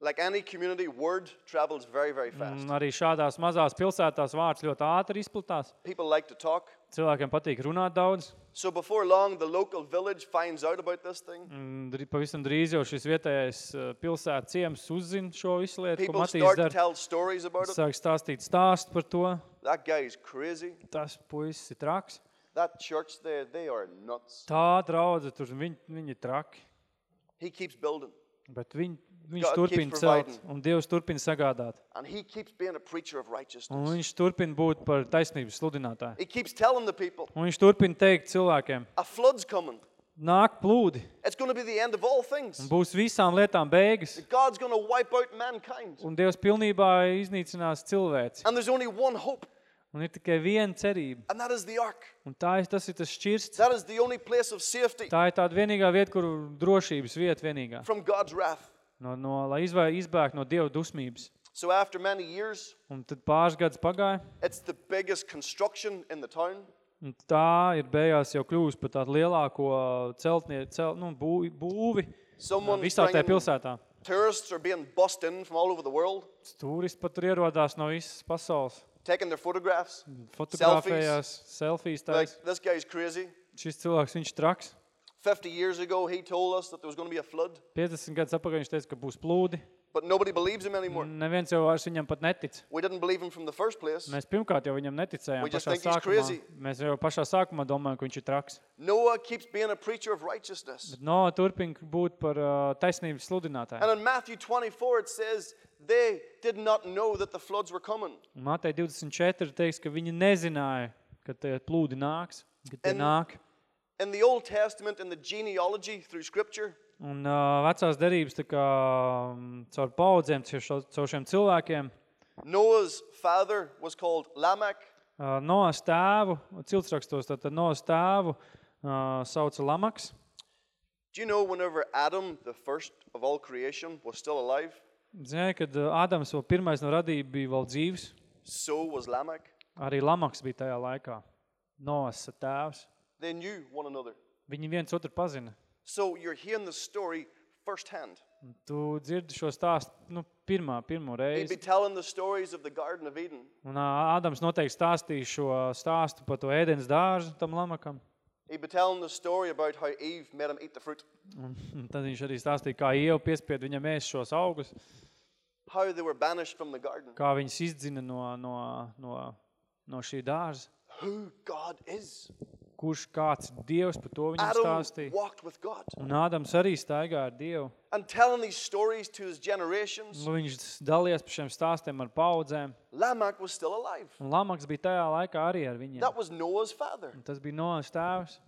Like any community, word travels very, very fast. Un arī šādās mazās pilsētās vārds ļoti ātri izplatās. People like to talk. Cilvēkiem patīk runāt daudz. So before long, the local village finds out about this thing. Un drī- Pavisam drīz jau šis vietējais ā, pilsētas ciems uzzina šo visu lietu, ko People Matīs start to dara. tell stories about it. Sāk stāstīt stāstu par to. That guy is crazy. Tas puisis ir traks. That church there, they are nuts. Tā draudze, tur viņi, viņi traki. He keeps building. Bet viņ, viņš God turpina keeps celt, providing. un Dievs turpina sagādāt. And he keeps being a preacher of Un righteousness. viņš turpina būt par taisnības sludinātāju. He keeps telling the people, Un viņš turpina teikt cilvēkiem, a flood's coming. nāk plūdi, It's going to be the end of all un things. būs visām lietām beigas. God's going to wipe out mankind. Un Dievs pilnībā iznīcinās cilvēci. And there's only one hope, Un ir tikai viena cerība. and that is the ark. Un tā ir, tas ir tas šķirsts. That is the only place of safety Tā ir tāda vienīgā vieta, kur drošības vieta vienīgā. from God's wrath. No, no, lai izvai, izbēgtu no Dieva dusmības. So after many years, Un tad pāris gadus pagāja. it's the biggest construction in the town. Un tā ir beigās jau kļūst par tādu lielāko celtnie, cel, nu, būvi, būvi Someone's visā tajā pilsētā. tourists are being bussed in from all over the world, Turisti pat tur ierodās no visas pasaules. Taking their photographs. Fotografējās, selfijas Like, taisa. this guy's crazy. Šis cilvēks, viņš traks. 50 years ago, he told us that there was going to be a flood, 50 gadus atpakaļ viņš teica, ka būs plūdi. But nobody believes him anymore. Neviens jau vairs viņam pat netic. We didn't believe him from the first place. Mēs pirmkārt jau viņam neticējām We just pašā think he's sākumā. crazy. Mēs jau pašā sākumā domājam, ka viņš ir traks. Noah keeps being a preacher of righteousness. Bet no, turpina būt par uh, taisnības sludinātāju. And in Matthew 24, it says, they did not know that the floods were coming. Un Matei 24 teiks, ka viņi nezināja, ka tie plūdi nāks, ka tie En- nāk. In the Old Testament, in the genealogy through Scripture, Un uh, vecās derības tā kā um, caur paudzēm, caur, šo, caur šiem cilvēkiem, Noah's father was called Lamech. uh, Noas tēvu, ciltsrakstos, tad Noas tēvu uh, sauca Lamaks. Do you know whenever Adam, the first of all creation, was still alive, Zināja, kad uh, Ādams vēl pirmais no radība bija vēl dzīvs, so was Lamech? arī Lamaks bija tajā laikā. Noas tēvs. They knew one another. Viņi viens otru pazina. So you're hearing the story firsthand. Un Tu dzirdi šo stāstu nu, pirmā, pirmo He'd be reizi. telling the stories of the Garden of Eden. Un ā, Ādams noteikti stāstīja šo stāstu par to ēdienas dārzu tam lamakam. He'd be telling the story about how Eve made him eat the fruit, Un, un tad viņš arī stāstīja, kā Ieva piespied viņam ēst šos augus, how they were banished from the garden, kā viņas izdzina no, no, no, no šī dārza. who God is. Kurš kāds Dievs, par to viņam stāstīja. Un Ādams arī staigā ar Dievu. And telling these stories to his generations, Un viņš dalījās par šiem stāstiem ar paudzēm. Lamech was still alive. Un Lamaks bija tajā laikā arī ar viņiem. That was Noah's father. Un tas bija Noas tēvs.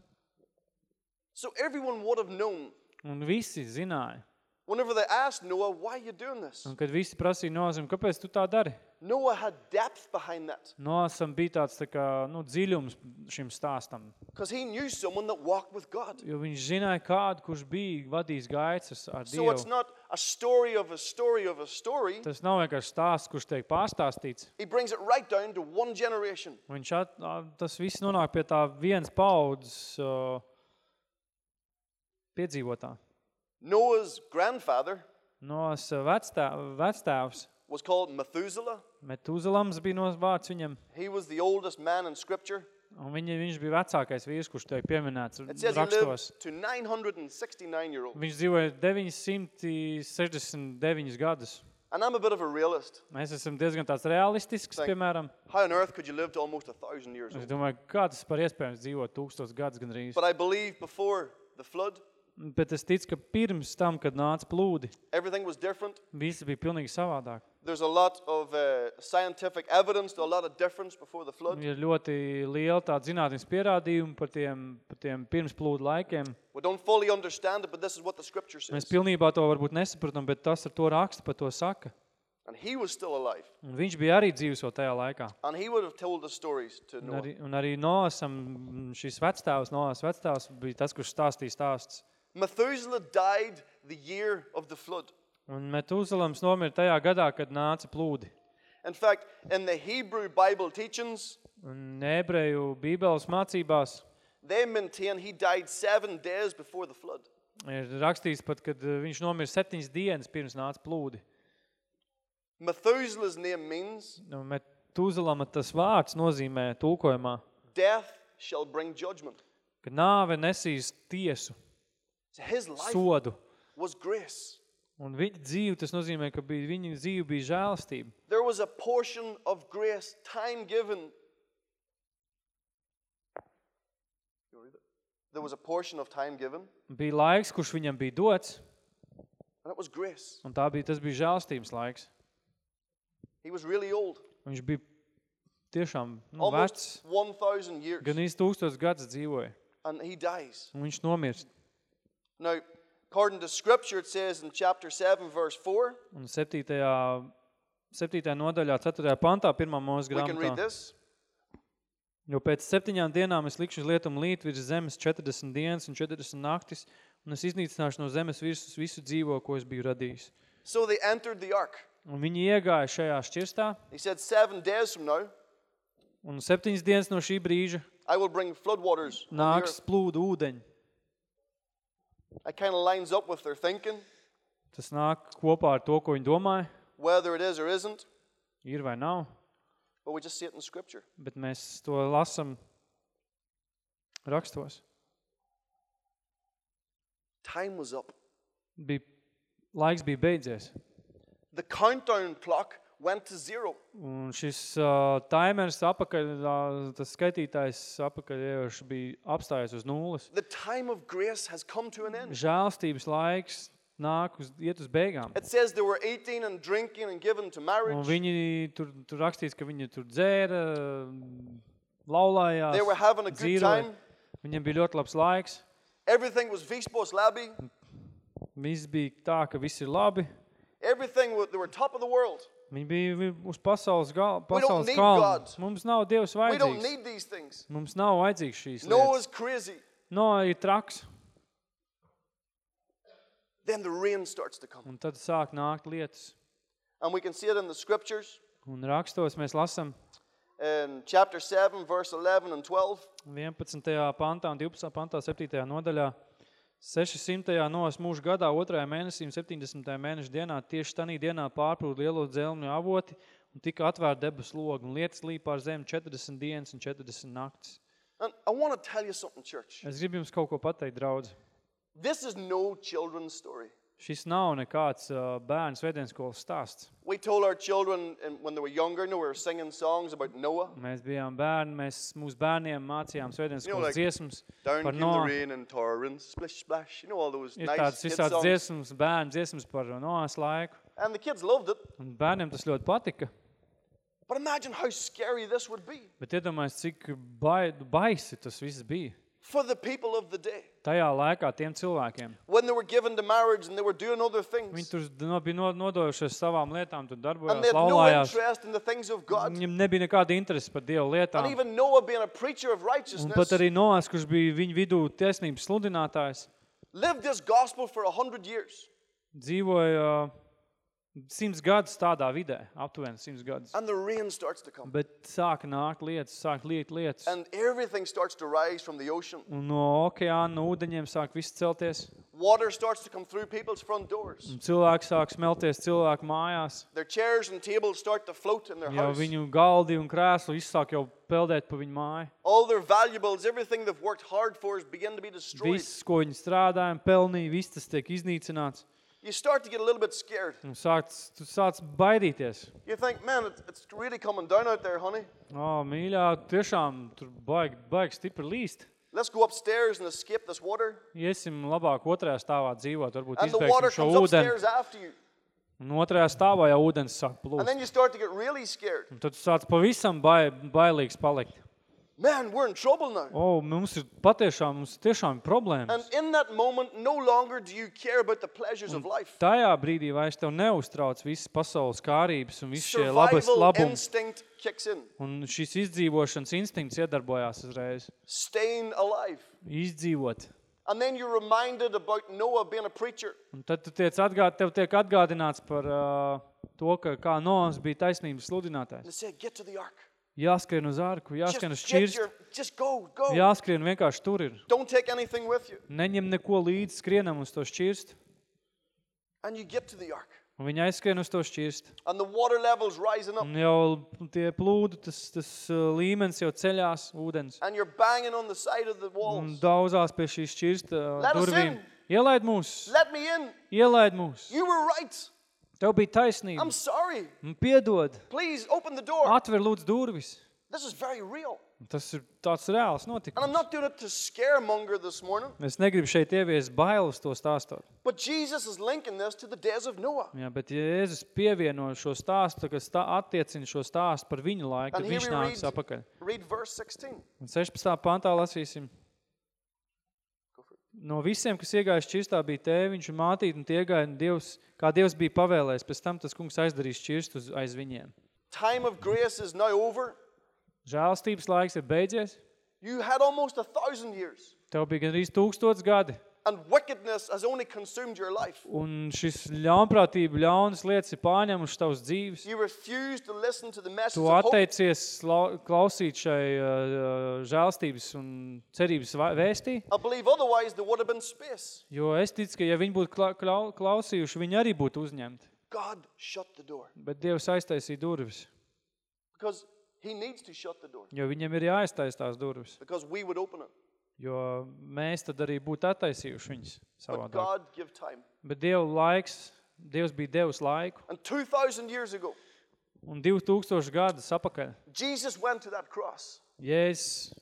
So everyone would have known Un visi zināja. whenever they asked Noah, why are you doing this? Un kad visi prasīja Noazam, kāpēc tu tā dari? Noah had depth behind that Noasam bija tāds tā kā, nu, dziļums šim stāstam. because he knew someone that walked with God. Jo viņš zināja kādu, kurš bija vadījis gaitas ar So it's Dievu. not a story of a story of a story. Tas nav vienkārši stāsts, kurš tiek pārstāstīts. He brings it right down to one generation. Viņš at, tas viss nonāk pie tā viens paudzes uh, piedzīvotā. Noah's grandfather Noas vectā, vectēvs, was called Methuselah. Metuzalams bija nos vārds viņam. He was the oldest man in Scripture. Un viņa, viņš bija vecākais vīrs, kurš tiek pieminēts rakstos. lived to 969 year old. Viņš dzīvoja 969 gadus. And I'm a bit of a realist. Mēs esam diezgan tāds realistisks, Thank- piemēram. How on earth could you live to almost a thousand years Es old? domāju, kā tas par iespējams dzīvot tūkstos gadus gandrīz. But I believe before the flood, Bet es ticu, ka pirms tam, kad nāca plūdi, everything was different. viss bija pilnīgi savādāk. There's a lot of uh, scientific evidence to a lot of difference before the flood. Ir ļoti liela tāda zinātnes pierādījuma par tiem, par tiem pirms plūdu laikiem. We don't fully understand it, but this is what the scripture Mēs says. pilnībā to varbūt nesapratam, bet tas ar to raksta, par to saka. And he was still alive. Un viņš bija arī dzīvs vēl tajā laikā. And he would have told the stories to Un Noah. arī, un arī Noasam, šis vecstāvs, Noas vecstāvs, bija tas, kurš stāstīja stāsts. Methuselah died the year of the flood. Un Metūzalams nomira tajā gadā, kad nāca plūdi. In fact, in the Hebrew Bible teachings, Un ebreju bībeles mācībās they maintain he died seven days before the flood. ir rakstīts pat, kad eh, viņš nomira septiņas dienas pirms nāca plūdi. Methuselah's name means Nu, Metūzalama tas vārds nozīmē tulkojumā, death shall bring judgment. ka nāve nesīs tiesu, So his life sodu. was grace. Un viņa dzīve, tas nozīmē, ka bija, viņa dzīve bija žēlastība. There was a portion of grace, time given. There was a portion of time given Bija laiks, kurš viņam bija dots, And it was grace. Un tā bija, tas bija žēlstības laiks. He was really old. Viņš bija tiešām nu, vecs. 1,000 years. Gan īsti tūkstots gads dzīvoja. And he dies. Un viņš nomirst. Now, according to scripture, it says in chapter 7, verse 4, Un 7. 7. nodaļā, 4. pantā, 1. mūsu we can read grāmatā. this. Jo pēc septiņām dienām es likšu uz lietumu līt virs zemes 40 dienas un 40 naktis, un es iznīcināšu no zemes virsmas visu dzīvo, ko es biju radījis. So they entered the ark. Un viņi iegāja šajā šķirstā, He said, Seven days from now, un septiņas dienas no šī brīža I will bring floodwaters. on the nāks earth." plūdu ūdeņi. That kind of lines up with their thinking, Tas nāk kopā ar to, ko viņi domāja, whether it is or isn't. ir vai nav, But we just see it in scripture. bet mēs to lasam rakstos. Time was up. Bija, laiks bija beidzies. The countdown clock went to zero. Un šis uh, timers apakaļ, uh, tas skaitītājs apakaļ iejoši bija apstājies uz nulles. The time of grace has come to an end. Žēlstības laiks nāk uz, iet uz beigām. It says they were eating and drinking and given to Un marriage. viņi tur, tur rakstīts, ka viņi tur dzēra, laulājās, They were having a good dzīvoja. time. Viņiem bija ļoti labs laiks. Everything was vispos labi. Viss bija tā, ka viss ir labi. Everything, wa- they were top of the world. Viņi bija uz pasaules, gal, We don't pasaules need kalna. God. Mums nav Dievs vajadzīgs. Mums nav vajadzīgs šīs lietas. crazy. No, ir traks. Then the rain starts to come. Un tad sāk nākt lietas. And we can see it in the scriptures. Un rakstos mēs lasam In chapter 7, verse 11 and 12. 11. pantā un 12. pantā 7. nodaļā. 600. noas mūža gadā, 2. mēnesī un 70. mēneša dienā tieši tanī dienā pārplūda lielo dzelmju avoti un tika atvērta debesu logi un lietas līpa pār zemi 40 dienas un 40 naktis. And I want to tell you something, church. Es gribu jums kaut ko pateikt, draudz. This is no children's story. Šis nav nekāds uh, bērns veidienas stāsts. We told our children and when they were younger, you know, we were singing songs about Noah. Mēs bijām bērni, mēs mūsu bērniem mācījām svētdienas You know, skolas like, dziesmas Down par came no. the rain and torrents, splish, splash. You know all those Ir nice tādas kid visādas songs. dziesmas, bērnu dziesmas par noās laiku. And the kids loved it. Un bērniem tas ļoti patika. But imagine how scary this would be Bet iedomājieties, cik bai, baisi tas viss bija. For the people of the day. Tajā laikā tiem cilvēkiem. When they were given to marriage and they were doing other Viņi things. tur no, bija no- nodojušies savām lietām, tur And darbojās, they had no laulājās. interest in the things of God. Viņam nebija nekāda interese par Dievu And lietām. even Noah being a preacher of Un righteousness, pat arī Noās, kurš bija viņa vidū tiesnības sludinātājs, lived this gospel for a hundred years. dzīvoja uh, simts gadus tādā vidē, aptuveni simts gadus. And the rain starts to come. Bet sāka nākt lietas, sāk liet lietas. And everything starts to rise from the ocean. Un no okeāna, no ūdeņiem sāk viss celties. Water starts to come through people's front doors. Un cilvēki sāk smelties cilvēku mājās. Their chairs and tables start to float in their Jau house. viņu galdi un krēslu izsāk jau peldēt pa viņu māju. All their valuables, everything they've worked hard for, is begin to be destroyed. Viss, ko viņi strādāja un pelnīja, viss tas tiek iznīcināts. You start to get a little bit scared. Un sāc, tu sāc baidīties. You think, man, it's, it's really coming down out there, honey. O, mīļā, tiešām tur baigi, baigi stipri līst. Let's go upstairs and escape this water. Iesim labāk otrajā stāvā dzīvot, varbūt And the water izbēgsim šo comes ūdeni. upstairs after you. Un otrajā stāvā jau ūdens sāk And plūst. then you start to get really scared. Un tad tu sāc pavisam bai, bailīgs palikt. Man, we're in trouble now. O, mums ir patiešām, mums tiešām ir And problēmas. in that moment, no longer do you care about the pleasures of life. Tajā brīdī vairs tev neuztrauc visas pasaules kārības un viss šie labas labumi. instinct kicks in. Un šis izdzīvošanas instinkts iedarbojās uzreiz. Staying alive. Izdzīvot. And then you're reminded about Noah being a preacher. Un tad tu tiec atgād, tev tiek atgādināts par uh, to, ka kā Noams bija taisnības And sludinātājs. they say, get to the ark. Jāskrien uz ārku, jāskrien uz čirstu, your, just go, go. jāskrien vienkārši tur ir. Don't take anything with you. Neņem neko līdzi, skrienam uz to šķirstu. And you get to the ark. Un viņi aizskrien uz to šķirstu. And the water level's rising up. Un jau tie plūdu, tas, tas uh, līmenis jau ceļās, ūdens. And you're banging on the side of the Un walls. daudzās pie šīs šķirsta uh, Let durvīm. in. Ielaid mūs, Let me in. ielaid mūs. You were right. Tev bija taisnība. I'm sorry. Un piedod. Please open the door. Atver lūdzu durvis. This is very real. Tas ir tāds reāls And I'm notikums. not doing it to scaremonger this morning, Es negribu šeit ieviest bailes to stāstot. but Jesus is linking this to the days of Noah. Jā, bet Jēzus pievieno šo stāstu, kas tā attiecina šo stāstu par viņu laiku, kad viņš nāks apakaļ. Read verse 16. Un 16. pantā lasīsim. No visiem, kas iegājuši čirstā, bija tēviņš un mātīte, un tie iegāja, un Dievs, kā Dievs bija pavēlējis. Pēc tam tas kungs aizdarīs čirstu uz- aiz viņiem. Time of grace is now over. Žēlstības laiks ir beidzies. You had almost a thousand years, Tev bija gandrīz tūkstots gadi. And wickedness has only consumed your life. Un šis ļaunprātība, ļaunas lietas ir pārņemušas tavas dzīves. You refuse to listen to the message Tu atteicies lau- klausīt šai uh, žēlstības un cerības vēstī, I believe otherwise there would have been space. jo es ticu, ka ja viņi būtu kla- klau- klausījuši, viņi arī būtu uzņemti. God shut the door Bet Dievs aiztaisīja durvis, because He needs to shut the door jo viņam ir jāaiztais tās durvis, because we would open it. Jo mēs tad arī būtu attaisījuši viņas But savādāk. Bet Dieva laiks, Dievs bija devis laiku, And 2,000 years ago, un 2000 gadus apakaļ, Jesus went to that cross. Jēzus,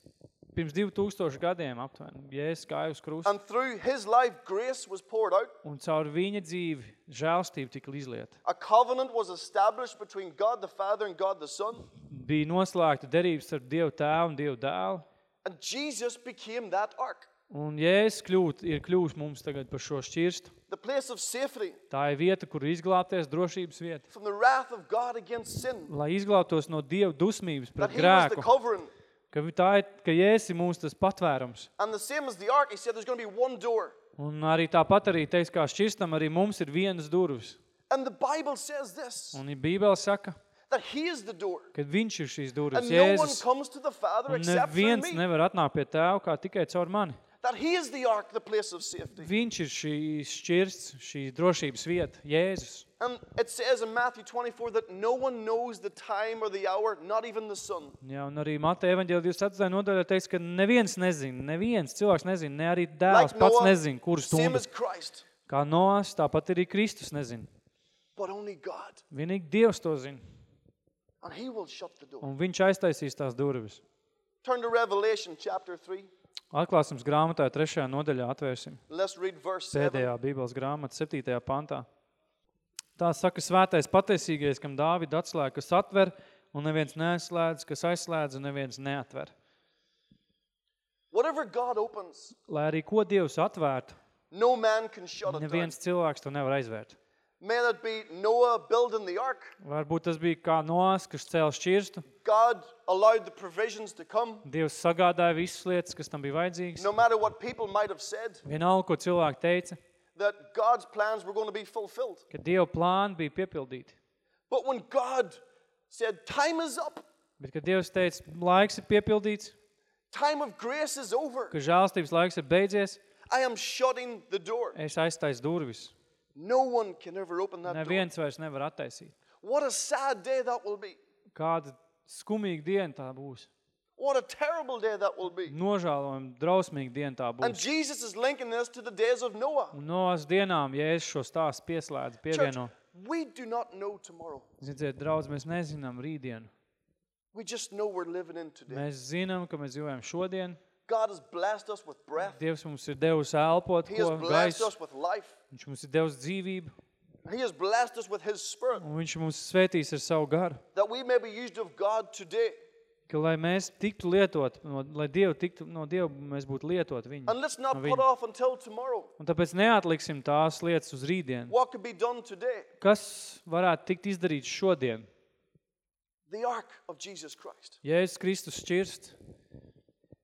pirms 2000 gadiem aptuveni, Jēzus gāja uz krustu, And through His life, grace was poured out. un caur viņa dzīvi žēlstība tika izlieta. A covenant was established between God the Father and God the Son. Bija noslēgta derības ar Dievu tēvu un Dievu dēlu, And Jesus became that ark, un Jēzus kļūt, ir kļūst mums tagad par šo šķirstu. the place of safety Tā ir vieta, kur izglābties, drošības vieta. from the wrath of God against sin. Lai izglābtos no Dieva dusmības pret He was the grēku, covering. ka tā ir, ka Jēzus ir mūsu tas patvērums. And the same as the ark, He said there's going to be one door. Un arī tāpat arī teiks, kā šķirstam, arī mums ir vienas durvis. And the Bible says this Un Bībele saka, that He is the door. ka viņš ir šīs durvis, And no one Jēzus. comes to the Father Un neviens nevar atnākt pie tēva kā tikai caur mani. That He is the ark, the place of safety. Viņš ir šī šķirsts, šī drošības vieta, Jēzus. And it says in Matthew 24 that no one knows the time or the hour, not even the Son. Jā, un arī Mateja evaņģēlija 24. nodaļā teiks, ka neviens nezina, neviens cilvēks nezina, ne arī dēls Like pats Noah, nezina, kuru stundu. Kā Noas, tāpat arī Kristus nezina. but only God. Vienīgi Dievs to zina, And He will shut the door. un viņš aiztaisīs tās durvis. Turn to Revelation chapter 3. Atklāsums grāmatā trešajā nodaļā atvērsim. Let's read verse 7. Pēdējā Bībeles grāmata, 7. pantā. Tā saka svētais pateisīgais, kam Dāvida atslēga, kas atver, un neviens neslēdz, kas aizslēdz, un neviens neatver. Whatever God opens, Lai arī ko Dievs atvērtu, no man can shut it down. neviens cilvēks to nevar aizvērt. May that be Noah building the ark. Varbūt tas bija kā Noas, kas cēl šķirstu. God allowed the provisions to come, Dievs sagādāja visas lietas, kas tam bija vajadzīgas. no matter what people might have said, Vienalga, ko cilvēki teica, that God's plans were going to be fulfilled. ka Dieva plāni bija piepildīti. But when God said, Time is up, Bet, kad Dievs teica, laiks ir piepildīts, time of grace is over, ka žēlstības laiks ir beidzies, I am shutting the door. es aiztaisu durvis. No one can ever open that. Neviens vairs nevar attaisīt. What a sad day that will be. Kāda skumīga diena tā būs. What a terrible day that will be. Nožēlojama, drausmīga diena tā And būs. Jesus is linking this to the days of Noah. Un Noas dienām, ja es šo stāstu pieslēdzu, Church, pievieno, we do not know tomorrow. ziniet, draudz, mēs nezinām rītdienu. We just know we're living in today. Mēs zinām, ka mēs dzīvojam šodien. God has blessed us with breath. Dievs mums ir devis elpot, He has ko blessed gaisu. us with life. Viņš mums ir devis dzīvību, He has blessed us with His Spirit un viņš mums svētīs ar savu garu. that we may be used of God today. Ka, lai mēs tiktu lietot, no, lai Dievu tiktu, no Dieva mēs būtu lietot viņu. And let's not no put off until tomorrow. Un tāpēc neatliksim tās lietas uz rītdienu. What could be done today? Kas varētu tikt izdarīts šodien? The ark of Jesus Christ. Jēzus Kristus šķirst.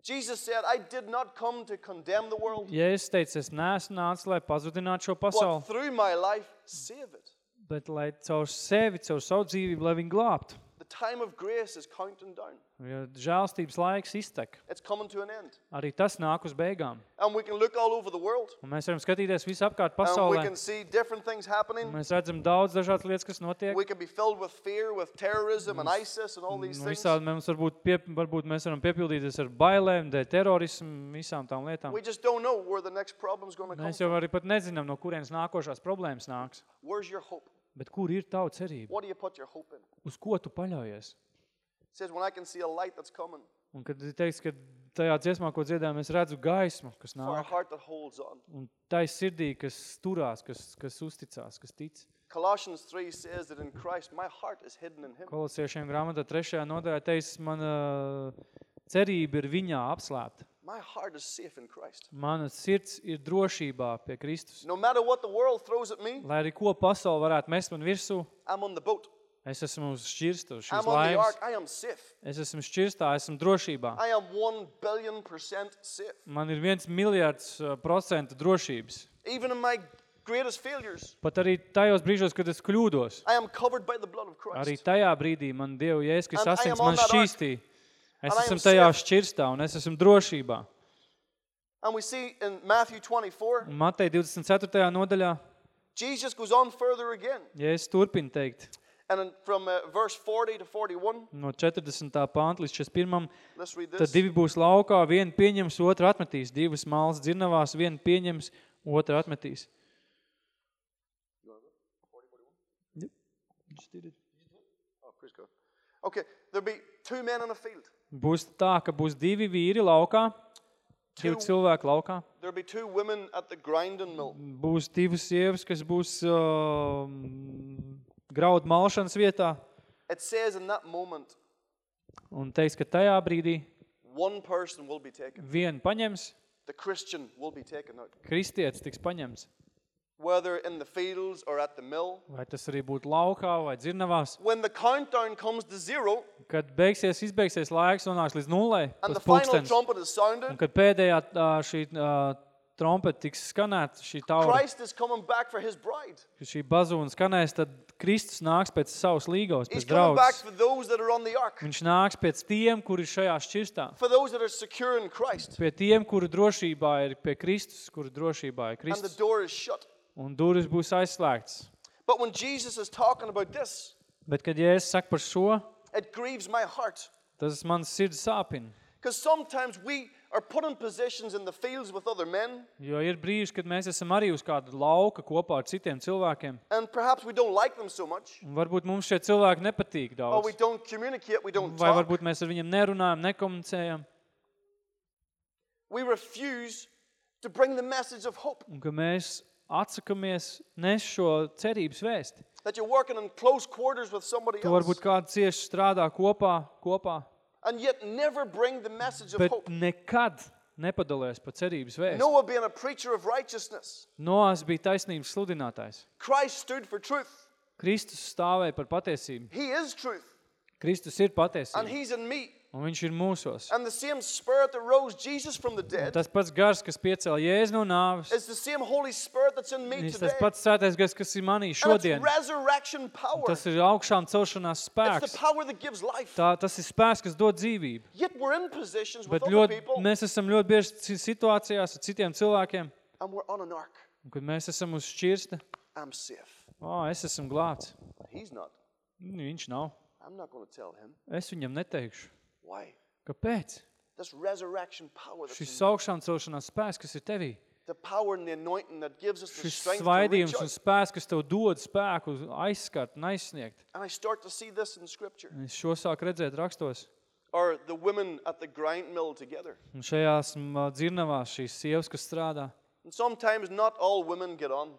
Jesus said, I did not come to condemn the world, Jēzus teica, es neesmu nācis, lai pazudinātu šo pasauli, but through my life, save it. bet lai caur sevi, caur savu dzīvību, lai viņu glābtu. The time of grace is counting down. Jo žēlstības laiks iztek. It's coming to an end. Arī tas nāk uz beigām. And we can look all over the world Un mēs varam skatīties visu apkārt and we pasaulē. can see different things happening. Mēs redzam daudz dažādas lietas, kas notiek. We can be filled with fear, with terrorism and ISIS and all these Nu, things. Visādi mums varbūt, pie, varbūt mēs varam piepildīties ar bailēm, dēļ terorismu, visām tām lietām. We just don't know where the next problem's going to come Mēs jau from. arī pat nezinām, no kurienes nākošās problēmas nāks. Where's your hope? Bet kur ir tava cerība? What do you put your hope in? Uz ko tu paļaujies? It says, when I can see a light that's coming, Un kad teiks, ka tajā dziesmā, ko dziedājam, es redzu gaismu, kas for a nāk. heart that holds on. Un tai sirdī, kas turās, kas, kas uzticās, kas tic. Colossians 3 says that in Christ, my heart is hidden in Him. Kolosiešiem grāmatā trešajā nodaļā teiks, mana cerība ir viņā apslēpta. My heart is safe in Christ. Mana sirds ir drošībā pie Kristus. No matter what the world throws at me, Lai arī ko pasauli varētu mest man virsū, I'm on the boat. es esmu uz šķirsta, uz šīs I'm on the laimes. ark. I am safe. Es esmu šķirstā, esmu drošībā. I am one billion percent safe. Man ir viens miljards uh, procentu drošības. Even in my greatest failures, Pat arī tajos brīžos, kad es kļūdos. I am covered by the blood of Arī Christ. tajā brīdī man Dievu Jēzus And I am asins on man that ark. šķīstīja. Es esmu tajā šķirstā un es esmu drošībā. And we see in Matthew 24, Un Matei 24. nodaļā, Jesus goes on further again. ja es turpinu teikt, And from uh, verse 40 to 41, no 40. pānta līdz 41. let's read Tad divi būs laukā, vienu pieņems, otru atmetīs. Divas malas dzirnavās, vienu pieņems, otru atmetīs. Oh. Okay, there'll be two men in a field. Būs tā, ka būs divi vīri laukā, divi cilvēki laukā. There'll be two women at the grinding mill. Būs divas sievas, kas būs uh, graudu malšanas vietā. It says in that moment, Un teiks, ka tajā brīdī one person will be taken. vienu paņems, The Christian will be taken out. kristietis tiks paņemts. Whether in the fields or at the mill. Vai tas arī būtu laukā vai dzirnavās. When the countdown comes to zero Kad beigsies, izbeigsies laiks, nonāks līdz nulē, and the tas final pulkstens. trumpet is sounded, Un kad pēdējā šī trompeta tiks skanēta, šī taura, Christ is coming back for his bride. kad šī bazūna skanēs, tad Kristus nāks pēc savas līgos, He's pēc coming back draudzes. for those that are on the ark, Viņš nāks pēc tiem, kuri ir šajā šķirstā. for those that are secure in Christ. Pie tiem, kuri drošībā ir pie Kristus, kuri drošībā ir And the Kristus. door is shut. Un durvis būs aizslēgts. But when Jesus is talking about this, Bet, kad Jēzus saka par šo, it grieves my heart. tas man sirds sāpina. Because sometimes we are put in positions in the fields with other men, Jo ir brīži, kad mēs esam arī uz kāda lauka kopā ar citiem cilvēkiem. and perhaps we don't like them so much, Un varbūt mums šie cilvēki nepatīk or we daudz. don't communicate, we don't Vai talk. varbūt mēs ar viņiem nerunājam, nekomunicējam. We refuse to bring the message of hope. Un ka mēs atsakamies nes šo cerības vēsti. That you're working in close quarters with somebody Tu else, varbūt kāds cieši strādā kopā, kopā, and yet never bring the message of bet hope. nekad nepadalies par cerības vēsti. Noah being a preacher of righteousness, Noās bija taisnības sludinātājs. Christ stood for truth. Kristus stāvēja par patiesību. He is truth, Kristus ir and patiesība, He's in me. un viņš ir mūsos. And the same Spirit that rose Jesus from the Un dead tas pats gars, kas piecēla Jēzu no nāves, is the same Holy Today. tas pats sētais gars, kas ir manī šodien. resurrection power. Tas ir augšām celšanās It's spēks. the power that gives life. Tā, tas ir spēks, kas dod dzīvību. Yet we're in positions with Bet ļoti, people, mēs esam ļoti bieži ci- situācijās ar citiem cilvēkiem, and we're on an ark. un kad mēs esam uz šķirsta, I'm safe. o, es esmu glāts. He's not. Nu, Viņš nav. I'm not going to tell him. Es viņam neteikšu. Why? Kāpēc? This resurrection power that's Šis augšām celšanās spēks, kas ir tevī. The power and the anointing that gives us the Šis strength to svaidījums un spēks, kas tev dod spēku aizskart un aizsniegt. And I start to see this in Scripture. Es šo sāku redzēt rakstos. Or the women at the grind mill together. Un šajās dzirnavās šīs sievas, kas strādā, And sometimes not all women get on.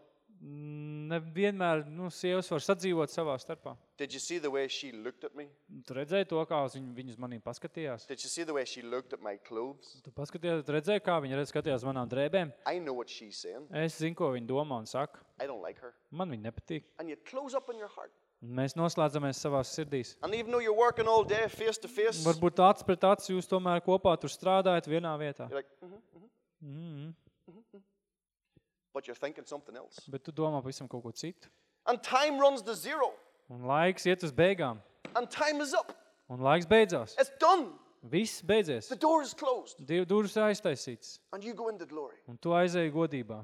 Nevienmēr nu, sievas var sadzīvot savā starpā. Did you see the way she looked at me? Tu redzēji to, kā uz viņu, viņas manī paskatījās. Did you see the way she looked at my clothes? Tu paskaties, tu redzēji, kā viņa redz, skatījās manām drēbēm. I know what she's saying. Es zinu, ko viņa domā un saka. I don't like her. Man viņa nepatīk. And you close up in your heart. Mēs noslēdzamies savās sirdīs. And even though you're working all day face to face, Varbūt acis pret aci jūs tomēr kopā tur strādājat vienā vietā. like, mhm, Mm -hmm. But you're thinking something else. Bet tu domā pavisam kaut ko citu. And time runs to zero. Un laiks iet uz beigām. And time is up. Un laiks beidzās. It's done. Viss beidzies. The door is closed. Div durvis aiztaisīts. And you go into glory. Un tu aizēji godībā.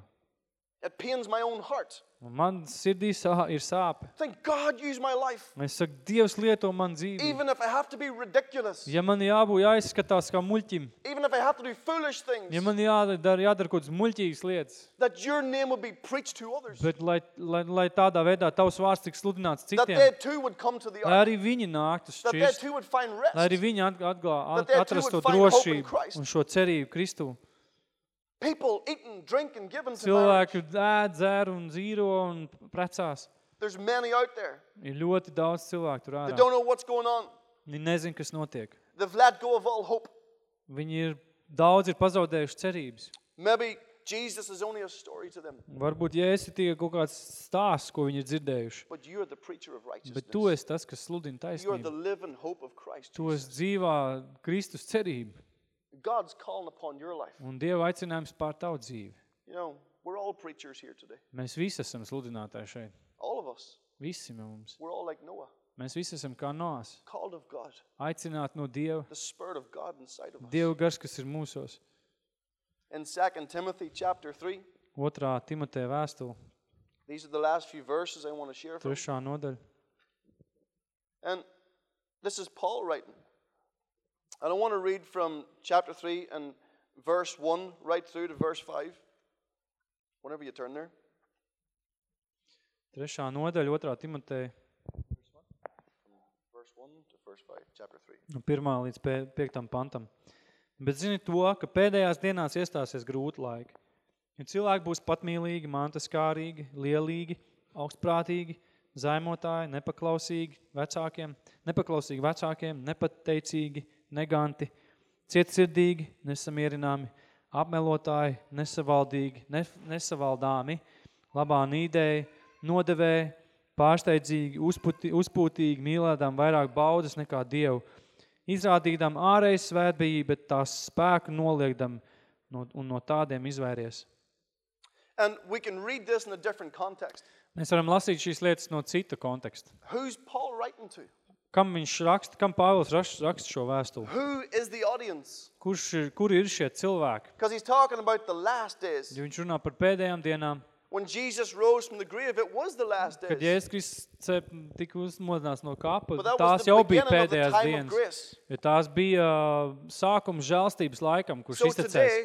It pains my own heart. Un man sirdī sā, ir sāpe. Think God use my life. Es saku, Dievs lieto man dzīvi. Even if I have to be ridiculous. Ja man jābūt jāizskatās kā muļķim, Even if I have to do foolish things. ja man jādara, jādara kaut kādas muļķīgas lietas, That your name would be preached to others. bet lai, lai, lai tādā veidā tavs vārds tik sludināts That citiem, they too would come to the lai ark. arī viņi nāktu That they šķirst, too would find lai arī rest. viņi at- atgā, That too atrastu drošību un šo cerību Kristū. Cilvēki ēd, dzer un dzīvo un precās. There's many out there. Ir ļoti daudz cilvēku tur They ārā. don't know what's going on. Viņi nezin, kas notiek. They've let go of all hope. Viņi ir, daudz ir pazaudējuši cerības. Maybe Jesus is only a story to them. Varbūt, esi tikai kaut kāds stāsts, ko viņi ir dzirdējuši, But you're the preacher of bet tu righteousness. esi tas, kas sludina You're the taisnību. living hope of Christ. Tu esi dzīvā Kristus cerība. God's calling upon your life. Un Dieva aicinājums pār tavu dzīvi. You know, we're all preachers here today. Mēs visi esam sludinātāji šeit. All of us. Visi mums. We're all like Noah, Mēs visi esam kā nās. called of God. Aicināt no Dieva. The Spirit of God inside of us. Dieva gars, kas ir mūsos. In 2 Timothy chapter 3, Otrā Timoteja vēstule, these are the last few verses I want to share from. trešā nodaļa. And this is Paul writing. And I want to read from chapter 3 and verse 1 right through to verse 5. Whenever you turn there. Trešā nodaļa, otrā Timoteja, Verse 1 to verse 5, chapter 3. no pirmā līdz pie- piektam pantam. Bet zini to, ka pēdējās dienās iestāsies grūti laiki. Ja cilvēki būs patmīlīgi, mantaskārīgi, lielīgi, augstprātīgi, zaimotāji, nepaklausīgi vecākiem, nepaklausīgi vecākiem, nepateicīgi, neganti, cietsirdīgi, nesamierināmi, apmelotāji, nesavaldīgi, nef, nesavaldāmi, labā nīdēji, nodevēji, pārsteidzīgi, uzputi, uzpūtīgi, mīlēdām vairāk baudas nekā Dievu, izrādīdām ārējas svētbijību, bet tās spēku noliekdam no, un no tādiem izvairies. And we can read this in a different context. Mēs varam lasīt šīs lietas no cita konteksta. Who's Paul writing to? Kam viņš raksta, kam Pāvils raksta, šo vēstuli? Who is the audience? Kurš ir, kur ir šie cilvēki? Because he's talking about the last days. Ja viņš runā par pēdējām dienām, When Jesus rose from the grave, it was the last kad days. Jēzus Kristus cep- tika uzmodināts no kāpa, tās jau bija pēdējās dienas. Jo tās bija uh, sākums žēlstības laikam, kurš So iztecēs.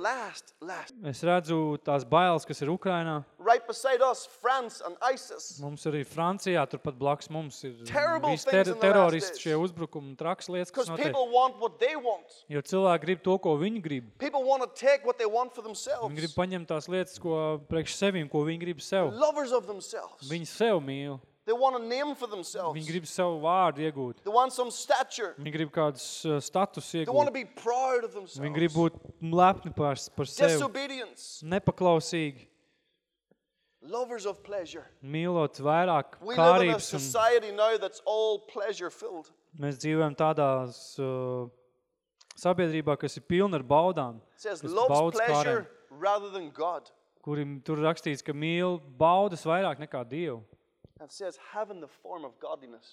last, last. Es redzu tās bailes, kas ir Ukrainā. Right us, France and ISIS. Mums arī Francijā, turpat blakus mums ir Terrible visi ter teroristi, šie uzbrukumi un traks lietas, kas notiek. Jo cilvēki grib to, ko viņi grib. Viņi grib paņemt tās lietas, ko priekš sevīm, ko viņi grib sev. Lovers of themselves. Viņi sev mīl. They want a name for themselves. Viņi grib savu vārdu iegūt. They want some stature. Viņi grib kādus uh, status They want to iegūt. be proud of Viņi grib themselves. būt lepni par, par sevi, Disobedience. nepaklausīgi, Lovers of pleasure. mīlot vairāk We live in a kārības. Un society now that's all pleasure filled. mēs dzīvojam tādās uh, sabiedrībā, kas ir pilna ar baudām, It says kas loves baudas pleasure kārēm, rather than God. kuriem tur rakstīts, ka mīl baudas vairāk nekā Dievu. Says.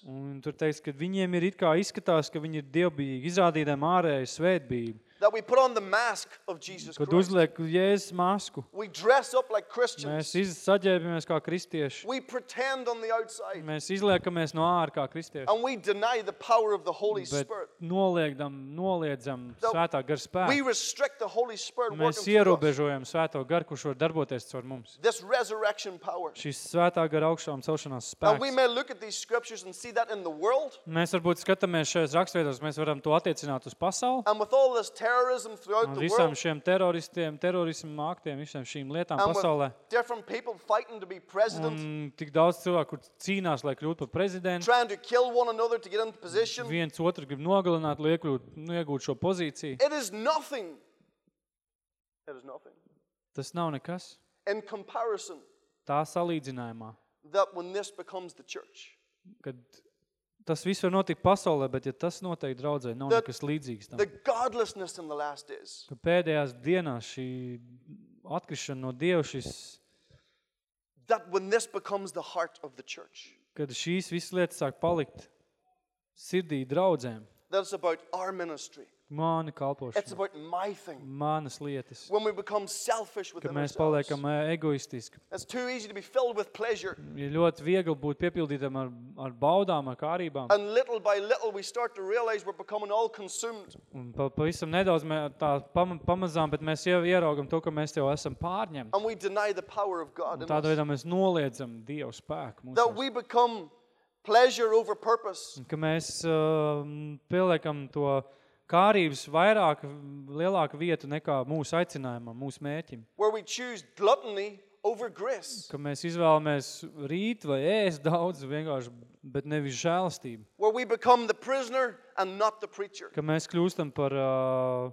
Un tur teiks, ka viņiem ir it kā izskatās, ka viņi ir dievbijīgi, izrādītām ārēju svētbību. That we put on the mask of Jesus Kad Christ. uzliek Jēzus masku, We dress up like mēs Christians. iz- saģērbamies kā kristieši. We pretend on the outside. Mēs izliekamies no ārā kā kristieši. And we deny the power of the Holy Bet Spirit. noliekdam, noliedzam So, svētā gara We spēku. restrict the Holy Spirit Mēs ierobežojam svēto garu, kurš var darboties caur mums. This resurrection power. Šīs svētā gara augšām celšanās And we spēks. may look at these scriptures and see that in the world. Mēs varbūt skatāmies šajās rakstvietos, mēs varam to attiecināt uz pasauli. And with all this terrorism throughout the world. šiem teroristiem, terorismu aktiem, visam šīm lietām And pasaulē. different people fighting to be president. Un tik daudz cilvēku, kur cīnās, lai kļūtu par prezidentu. Trying to kill one another to get into position. Viens otru grib nogalināt, lai iekļūt, nu, iegūtu šo pozīciju. It is nothing. It is nothing. Tas nav nekas. In comparison, Tā salīdzinājumā, that when this becomes the church, kad tas viss var notikt pasaulē, bet ja tas notiek draudzē, nav The- nekas līdzīgs tam. the godlessness in the last days, Ka pēdējās dienās šī atkrišana no Dieva, šis, that when this becomes the heart of the church, kad šīs visas lietas sāk palikt sirdī draudzēm, that it's about our ministry, It's kalpošana, about my thing. manas lietas, When we become selfish ka within mēs paliekam ē, egoistiski. It's too easy to be filled with pleasure. Ir ļoti viegli būt piepildītam ar, ar baudām, ar kārībām. And little by little, we start to realize we're becoming all consumed. Un pa, pavisam nedaudz mē, tā pam, pamazām, bet mēs jau ieraugam to, ka mēs jau esam pārņemti. And we deny the power of God. Un Tādā veidā mēs noliedzam Dievu spēku. That Mūsos. we become pleasure over purpose. Ka mēs uh, pieliekam to kārības vairāk, lielāku vietu nekā mūsu aicinājumam, mūsu mēķim. Where we choose gluttony over grace. Ka mēs izvēlamies rīt vai ēst daudz vienkārši, bet nevis žēlastību. Where we become the prisoner and not the preacher. Ka mēs kļūstam par uh,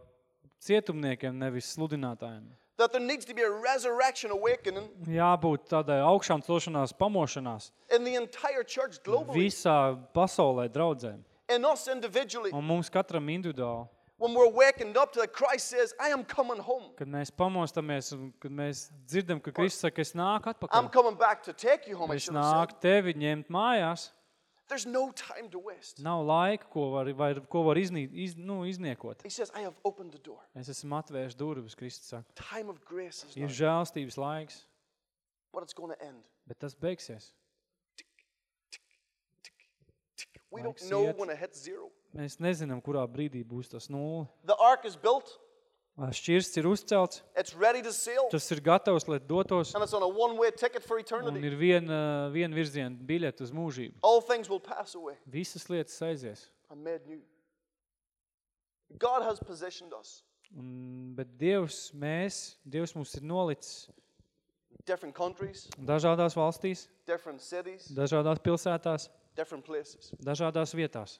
cietumniekiem, nevis sludinātājiem. That there needs to be a resurrection awakening Jābūt tādai augšām celšanās, pamošanās in the entire church globally. visā pasaulē draudzēm. In us individually. Un mums katram individuāli. When we're wakened up to that Christ says, I am coming home. Kad mēs pamostamies un kad mēs dzirdam, ka Kristus saka, es nāku I'm atpakaļ. coming back to take you home. I Es should have said. nāku tevi ņemt mājās. There's no time to waste. Nav laika, ko var, vai, ko var iznī, iz, nu, izniekot. He says, I have opened the door. Mēs esam atvēruši durvis, Kristus saka. Time of grace is Ir now, žēlstības laiks, but it's going to end. bet tas beigsies. We don't know when it hits zero. Mēs nezinām, kurā brīdī būs tas nulle. The ark is built, Šķirsts ir uzcelts, it's ready to sail, tas ir gatavs, lai dotos, and it's on a one way ticket for un eternity. ir viena, viena virziena biļete uz mūžību. All things will pass away. Visas lietas aizies. I'm made new. God has positioned us Un, bet Dievs, mēs, Dievs mums ir nolicis different countries, dažādās valstīs, different cities, dažādās pilsētās, different places, dažādās vietās,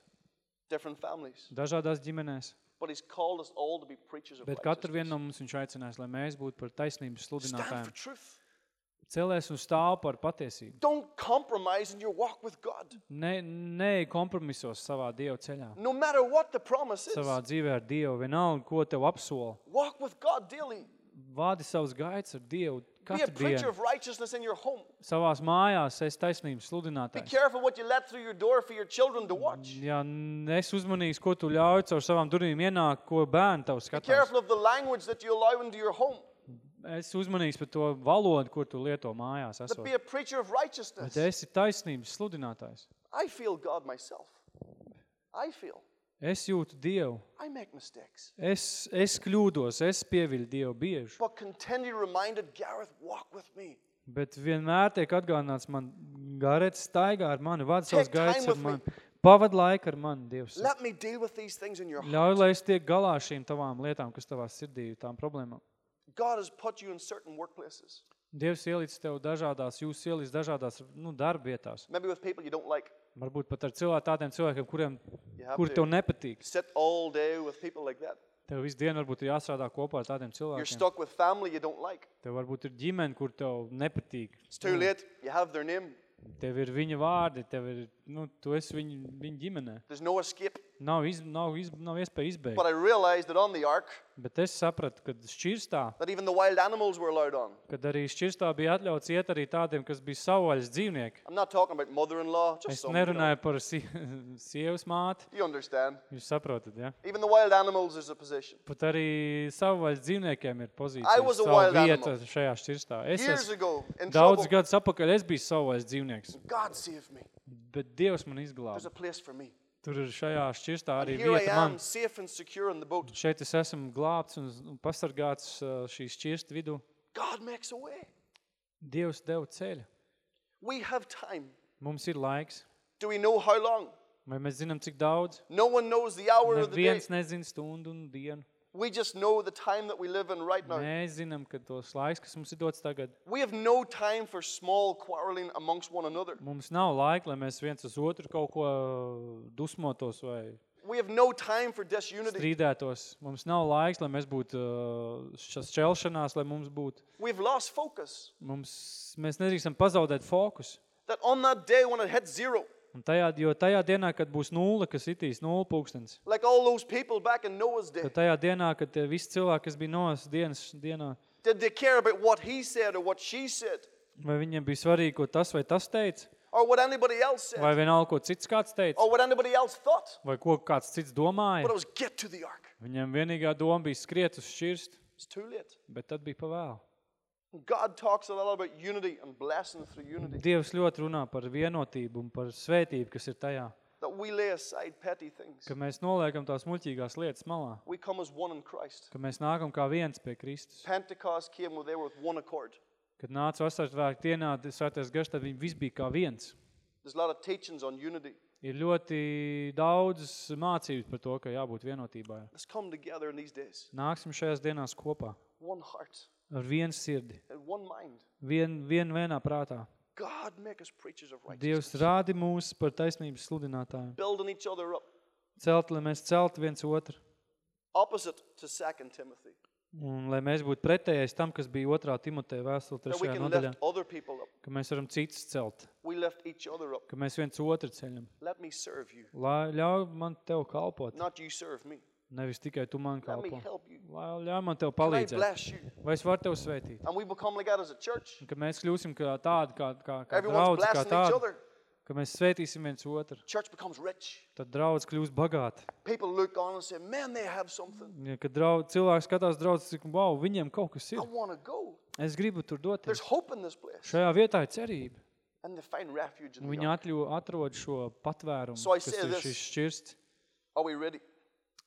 different families. dažādās ģimenēs. But He's called us all to be preachers of Bet katru vienu no mums viņš aicinās, lai mēs būtu par taisnības Stand sludinātājiem. for truth. Celēs un stāv par patiesību. Don't compromise in your walk with God. Ne, ne kompromisos savā Dieva ceļā. No matter what the promise is, Savā dzīvē ar Dievu, vienalga, ko tev apsola. walk with God daily. Vādi savus gaitas ar Dievu Be a katru preacher dienu. of righteousness in your home. Savās mājās es taisnības Be sludinātājs. careful what you let through your door for your children to watch. Ja es uzmanīgs, ko tu ļauj caur savām durvīm ienāk, ko bērni tev Be skatās. careful of the language that you allow into your home. Es uzmanīgs par to valodu, ko tu lieto mājās. That Esot. be a preacher of righteousness. Bet esi taisnības sludinātājs. I feel God myself. I feel. Es jūtu Dievu. I make mistakes. Es, es kļūdos, es pieviļu Dievu bieži. Bet vienmēr tiek atgādināts man, Garets staigā ar mani, vada savus gaitas ar mani. Pavad laiku ar mani, Dievs. saka. Let me deal with these things in your heart. Ļauj, lai es tiek galā šīm tavām lietām, kas tavā sirdī ir tām problēmām. God has put you in certain workplaces, Dievs ielicis tev dažādās, jūs ielicis dažādās nu, darba vietās. maybe with people you don't like. Varbūt pat ar cilvēku, tādiem cilvēkiem, kuriem, You have kur to tev nepatīk. sit all day with people like that. Tev visu dienu varbūt ir jāstrādā kopā ar tādiem You're cilvēkiem. stuck with family you don't like. Tev varbūt ir ģimene, kur tev nepatīk. It's too late. You have their name. Tev ir viņa vārdi, tev ir, nu, tu esi viņa, viņa ģimenē. There's no escape. Nav, iz, nav, iz, nav iespēja izbeigt. But I realized that on the ark, Bet es sapratu, ka šķirstā, that even the wild animals were allowed on. kad arī šķirstā bija atļauts iet arī tādiem, kas bija savvaļas dzīvnieki. I'm not talking about mother-in-law, just Es some, you know. nerunāju par si [laughs] sievas māti. You understand. Jūs saprotat, ja? Even the wild animals is a position. Pat arī savvaļas dzīvniekiem ir I pozīcija, was a savu wild vieta animal. šajā šķirstā. Es Years esmu ago, in daudz trouble, gadus apakaļ, es biju savvaļas dzīvnieks. God saved me. Bet Dievs man There's izglāba. a place for me. Tur ir šajā šķirstā arī here I vieta am, man. safe and secure on the boat. Šeit es esmu glābts un pasargāts uh, šīs šķirsta vidū. God makes a way. Dievs deva ceļu. We have time. Mums ir laiks. Do we know how long? Vai mēs zinām, cik daudz? No one knows the hour of the day. Neviens nezina stundu un dienu. We just know the time that we live in right now. Mēs zinām, ka tos laiks, kas mums ir dots tagad, We have no time for small quarreling amongst one another. mums nav laika, lai mēs viens uz otru kaut ko dusmotos vai We have no time for disunity. strīdētos. Mums nav laiks, lai mēs būtu uh, šas šķelšanās, lai mums būtu. We've lost focus. Mums, mēs nedrīkstam pazaudēt fokus. That on that day when it hits zero, Un tajā, jo tajā dienā, kad būs nulle, kas itīs nulle pūkstens, like all those people back in Noah's day, tad tajā dienā, kad visi cilvēki, kas bija Noas dienas dienā, did they care about what he said or what she said vai viņiem bija svarīgi, ko tas vai tas teica, or what anybody else said vai vienalga, ko cits kāds teica, or what anybody else thought? vai ko kāds cits domāja. But it was get to the ark. Viņam vienīgā doma bija skriet uz šķirst, It's too late. bet tad bija pavēlu. God talks a lot about unity and blessing through unity. Dievs ļoti runā par vienotību un par svētību, kas ir tajā. That we lay aside petty things. Ka mēs noliekam tās muļķīgās lietas malā. We come as one in Christ. Ka mēs nākam kā viens pie Kristus. Pentecost came where they were with one accord. Kad nāca vasaras vēlāk dienā, svētais gars, tad viņi viss bija kā viens. There's a lot of teachings on unity. Ir ļoti daudz mācības par to, ka jābūt vienotībai. Let's come together in these days. Nāksim šajās dienās kopā One heart ar vienu sirdi, vien, vien vienā prātā. God make us preachers of Dievs rādi mūs par taisnības sludinātājiem. Building each other up. Celt, lai mēs celtu viens otru. Opposite to 2 Timothy. Un lai mēs būtu pretējais tam, kas bija otrā Timoteja vēstule trešajā can nodaļā, lift other people up. ka mēs varam citus celt, ka mēs viens otru ceļam. Let me serve you. Lai ļauj man tev kalpot, Nevis tikai tu man kalpo. Lai ļauj man tev palīdzēt. Vai es varu tev svētīt? And we become like that as a church. Un ka mēs kļūsim kā tādi, kā, kā, kā Everyone's draudz, kā blessing each tādi, other. ka mēs svētīsim viens otru. Tad draudz kļūs bagāti. People look on and say, man, they have something. Ja, kad draudz, cilvēks skatās draudz, cik, wow, viņiem kaut kas I ir. Es gribu tur There's doties. hope in this place. Šajā vietā ir cerība. And they find refuge in the Viņi atļo, atrod šo patvērumu, So I kas say ir this. šis šķirsts. Are we ready?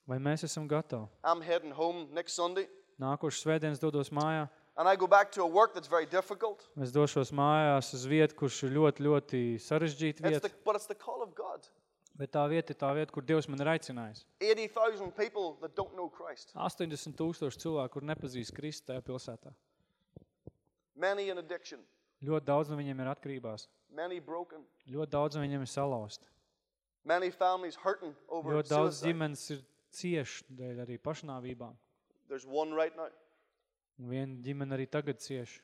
Vai mēs esam gatavi? I'm heading home next Sunday. Nākošais svētdienas dodos mājā. And I go back to a work that's very difficult. Es došos mājās uz vietu, kurš ir ļoti, ļoti sarežģīta It's vieta. the, but it's the call of God. Bet tā vieta ir tā vieta, kur Dievs man ir aicinājis. 80,000 people that don't know Christ. 80 tūkstoši cilvēku, kur nepazīst Kristu tajā pilsētā. Many in addiction. Ļoti daudz no viņiem ir atkarībās. Many broken. Ļoti daudz no viņiem ir salauzti. Many families hurting over Ļoti daudz suicide. ģimenes ir cieši dēļ arī pašnāvībām. There's one right now. Un viena ģimene arī tagad cieši.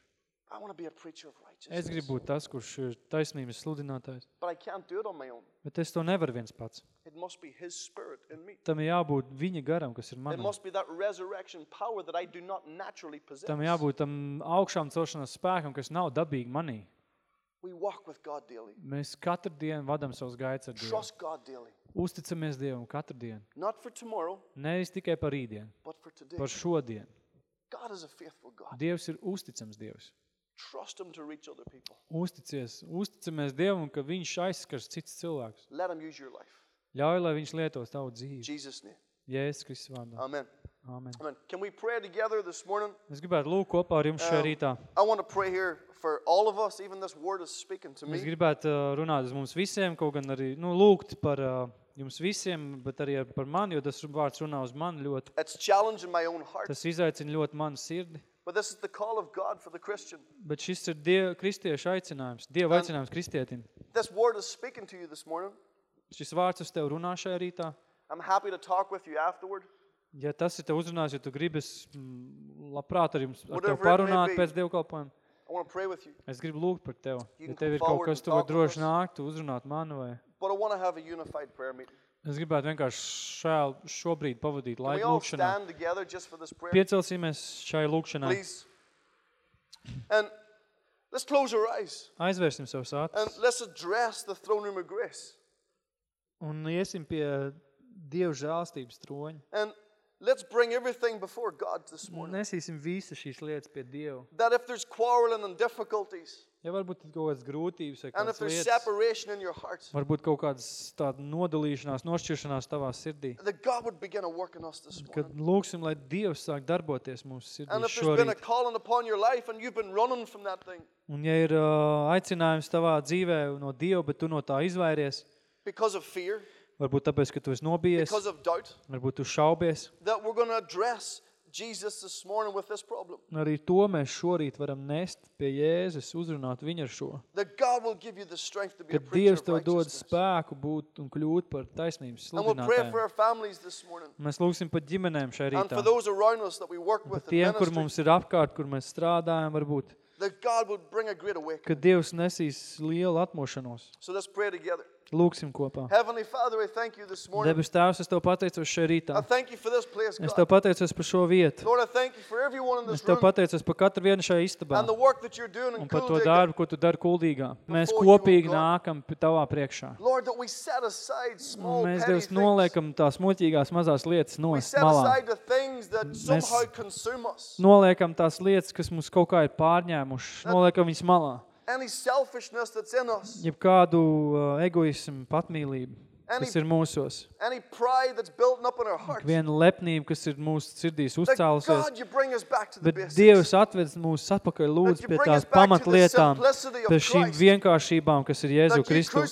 I want to be a preacher of Es righteousness. gribu būt tas, kurš ir taisnības sludinātājs. But I can't do it on my own. Bet es to nevaru viens pats. It must be His Spirit in me. Tam jābūt viņa garam, kas ir It manā. must be that resurrection power that I do not naturally possess. Tam jābūt tam augšām celšanās spēkam, kas nav dabīgi manī. We walk with God daily. Mēs katru dienu vadam savus gaitas ar Dievu. Trust God daily. Uzticamies Dievam katru dienu. Not for tomorrow, Nevis tikai par rītdienu, but for today. par šodienu. God is a faithful God. Dievs ir uzticams Dievs. Trust Him to reach other people. Uzticies, uzticamies Dievam, ka viņš aizskars cits cilvēks. Let Him use your life. Ļauj, lai viņš lietos tavu dzīvi. Jesus' name. Jēzus Kristus vārdā. Amen. Amen. Amen. Can we pray together this morning? Es gribētu lūgt kopā ar jums šajā Um, rītā. I want to pray here for all of us. Even this word is speaking to Es me. gribētu uh, runāt uz mums visiem, kaut gan arī nu, lūgt par uh, jums visiem, bet arī par mani, jo tas vārds runā uz mani ļoti. It's challenging my own heart. Tas izaicina ļoti manu sirdi. But this is the call of God for the Christian. Bet šis ir Dieva kristiešu aicinājums, Dieva aicinājums kristietim. This word is speaking to you this morning. Šis vārds uz tev runā šajā rītā. I'm happy to talk with you afterward. Ja tas ir tev uzrunājis, ja tu gribi, es mm, labprāt ar jums ar tev parunāt pēc dievkalpojuma. I want to pray with you. Es gribu lūgt par tevi. Ja tev ir kaut kas, and tu vari droši nākt, tu uzrunāt mani vai... But I want to have a unified prayer meeting. Es gribētu vienkārši šajā šobrīd pavadīt laiku lūkšanā. Piecelsimies šai lūkšanai. And let's close our eyes Aizvērsim savus and acis let's address the throne room of grace. un iesim pie Dieva žēlstības troņa. And let's bring everything before God this morning. Nesīsim visas šīs lietas pie Dieva. That if there's quarreling and difficulties, Ja varbūt ir kaut kādas grūtības vai and if kādas there's lietas, separation in your heart, varbūt kaut kādas tāda nodalīšanās, nošķiršanās tavā sirdī, that God would begin to work in us this kad morning. lūksim, lai Dievs sāk darboties mūsu sirdī And if there's been a šorīt. calling upon your life and you've been running from that thing Un ja ir uh, aicinājums tavā dzīvē no Dieva, bet tu no tā izvairies, because of fear, varbūt tāpēc, ka tu esi nobijies, because of doubt, varbūt tu šaubies, that we're going to address Jesus this morning with this problem. arī to mēs šorīt varam nest pie Jēzus, uzrunāt viņu ar šo. That God will give you the strength to be a preacher Dievs tev dod spēku būt un kļūt par taisnības sludinātājiem. Mēs lūgsim par ģimenēm šajā And for rītā. those around us that we work with tiem, kur mums ir apkārt, kur mēs strādājam, varbūt, that God would bring a great ka awakening. Dievs nesīs lielu atmošanos. So let's pray together. Lūksim kopā. Debes Tēvs, es Tev pateicos šajā rītā. Es. Tev pateicos par šo vietu. Es Tev pateicos par katru vienu šajā istabā. Un par to darbu, ko Tu dari kuldīgā. Mēs kopīgi nākam Tavā priekšā. Mēs, Dievs, noliekam tās muļķīgās mazās lietas nos malā. us. Noliekam tās lietas, kas mums kaut kā ir pārņēmušas. Noliekam viņas malā. Any selfishness that's in us, Jeb kādu uh, egoismu, patmīlību, kas ir mūsos. any pride that's built up in our hearts. Viena lepnība, kas ir mūsu sirdīs uzcēlusies. Bet. Dievs atved mūs atpakaļ lūdzu pie tās pamatlietām, pie šīm vienkāršībām, kas ir Jēzu Kristu.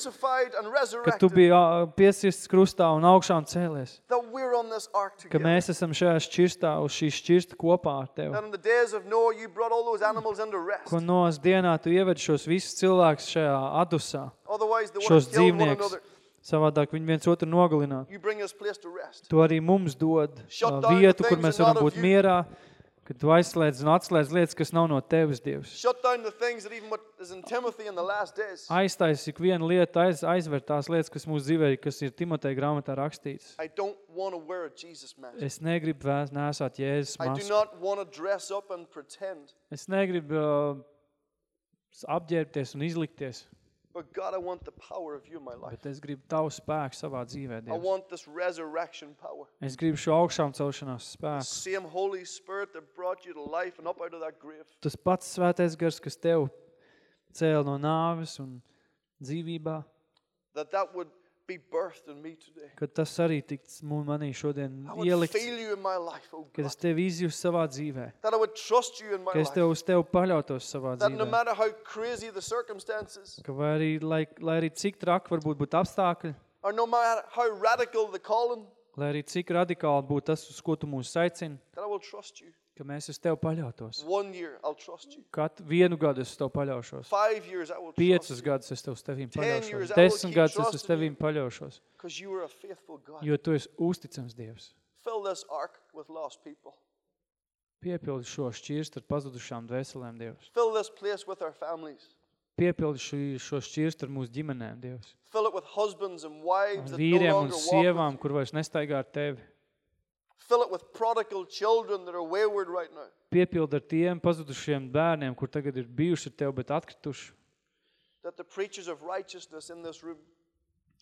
Ka tu biji ā, piesists krustā un augšām cēlies. Ka mēs esam šajā šķirstā, uz šī šķirsta kopā ar Tevi. That in the days of Noah, you brought all those animals into rest. Ko nos dienā Tu ieved šos visus cilvēkus šajā adusā, šos dzīvniekus. Savādāk viņi viens otru nogalinātu. You bring us place to rest. Tu arī mums dod the vietu, kur mēs varam būt mierā, kad Tu aizslēdz un atslēdz lietas, kas nav no Tevis, Dievs. Aiztais ik vienu lietu, aiz, aizver tās lietas, kas mūsu dzīvē, kas ir Timotei grāmatā rakstīts. I don't want to wear a Jesus mask. Es negribu vēst nesāt Jēzus masku. Es negribu uh, apģērbties un izlikties, But God, I want the power of you in my life. bet es gribu tavu spēku savā dzīvē, I Dievs. want this resurrection power. Es gribu šo augšām celšanās The spēku. same Holy Spirit that brought you to life and up out of that grave. Tas pats svētais gars, kas tev cēla no nāves un dzīvībā, That that would be birthed in me today. kad tas arī tiks manī šodien ielikts, life, oh kad es tevi izjūtu savā dzīvē, That I would trust you in my ka es life. tev uz tevi paļautos savā That no dzīvē. matter how crazy the circumstances, Ka vai arī, lai, lai arī cik traki varbūt būtu apstākļi, or no matter how radical the calling, lai arī cik radikāli būtu tas, uz ko tu mūs aicini, ka mēs uz tevi paļautos. One year, I'll trust you. Katru vienu gadu es uz tevi paļaušos. Five years, I will trust Piecus you. gadus es tev uz tevīm paļaušos. Desmit gadus es uz tevīm paļaušos. Because you are a faithful God. Jo tu esi uzticams Dievs. Fill this ark with lost people. Piepildi šo šķirstu ar pazudušām dvēselēm, Dievs. Fill this place with our families. Piepildi šo, šo šķirstu ar mūsu ģimenēm, Dievs. Fill it with husbands and wives Ar that no vīriem un sievām, kur vairs nestaigā ar tevi. Fill it with prodigal children that are wayward right now. Piepildi ar tiem pazudušiem bērniem, kur tagad ir bijuši ar tevi, bet atkrituši. That the preachers of righteousness in this room,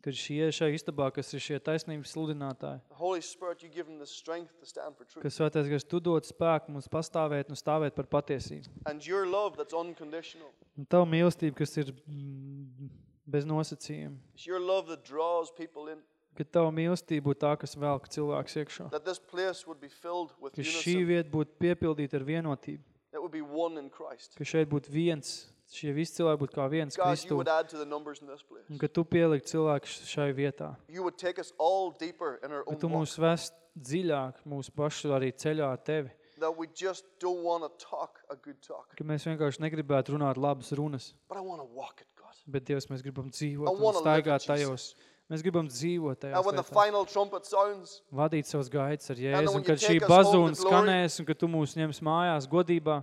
Kad šie šajā istabā, kas ir šie taisnības sludinātāji, the Holy Spirit, you give them the strength to stand for truth. ka svētais gars tu dod spēku mums pastāvēt un stāvēt par patiesību. And your love that's unconditional. Un tava mīlestība, kas ir mm, bez nosacījuma. It's your love that draws people in. Ka tava mīlestība būtu tā, kas velk cilvēks iekšā. That this place would be filled with Ka šī unison. vieta būtu piepildīta ar vienotību. That would be one in Christ. Ka šeit būtu viens, šie visi cilvēki būtu kā viens God, you Kristu. would add to the numbers in this place. Un ka tu pielikt cilvēku šai vietā. You would take us all deeper in our Ka own tu walk. mūs vest dziļāk mūsu pašu arī ceļā ar tevi. That we just don't want to talk a good talk. Ka mēs vienkārši negribētu runāt labas runas. But I want to walk it, God. Bet Dievs, mēs gribam dzīvot I un wanna live staigāt it, Jesus. tajos. Mēs gribam dzīvot tajos. And when the lietās. final trumpet sounds, vadīt savus gaitas ar Jēzu, un kad šī bazūna skanēs, un kad tu mūs ņems mājās godībā,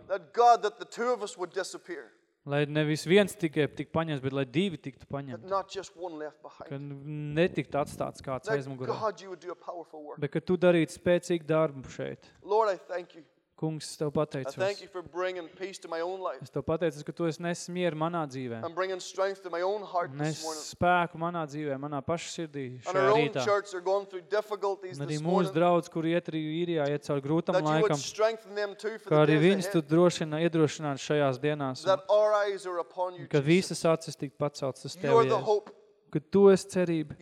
lai nevis viens tikai tik paņems, bet lai divi tiktu paņemti. not just one left Ka behind. netiktu atstāts kāds That aizmugurē, God, you would do a powerful work. bet ka tu darītu spēcīgu darbu šeit. Lord, I thank you. Kungs, es tev pateicos. you for bringing peace to my own life Es tev pateicos, ka tu esi nesis mieru manā dzīvē. Nes spēku manā dzīvē, manā paša sirdī šajā rītā. Un arī mūsu draudz, kur iet arī īrijā, iet caur grūtam laikam, the arī viņus tu drošina, iedrošināt šajās dienās. un Ka visas acis tik paceltas uz tevi, Jēzus. ka tu esi cerība.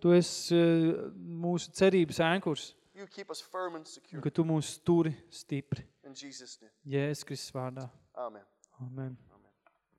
Tu esi uh, mūsu cerības ēnkurs, You keep us firm and un secure. ka tu mūs sturi stipri. In Jesus' name. Jēzus Kristus vārdā. Amen. Amen.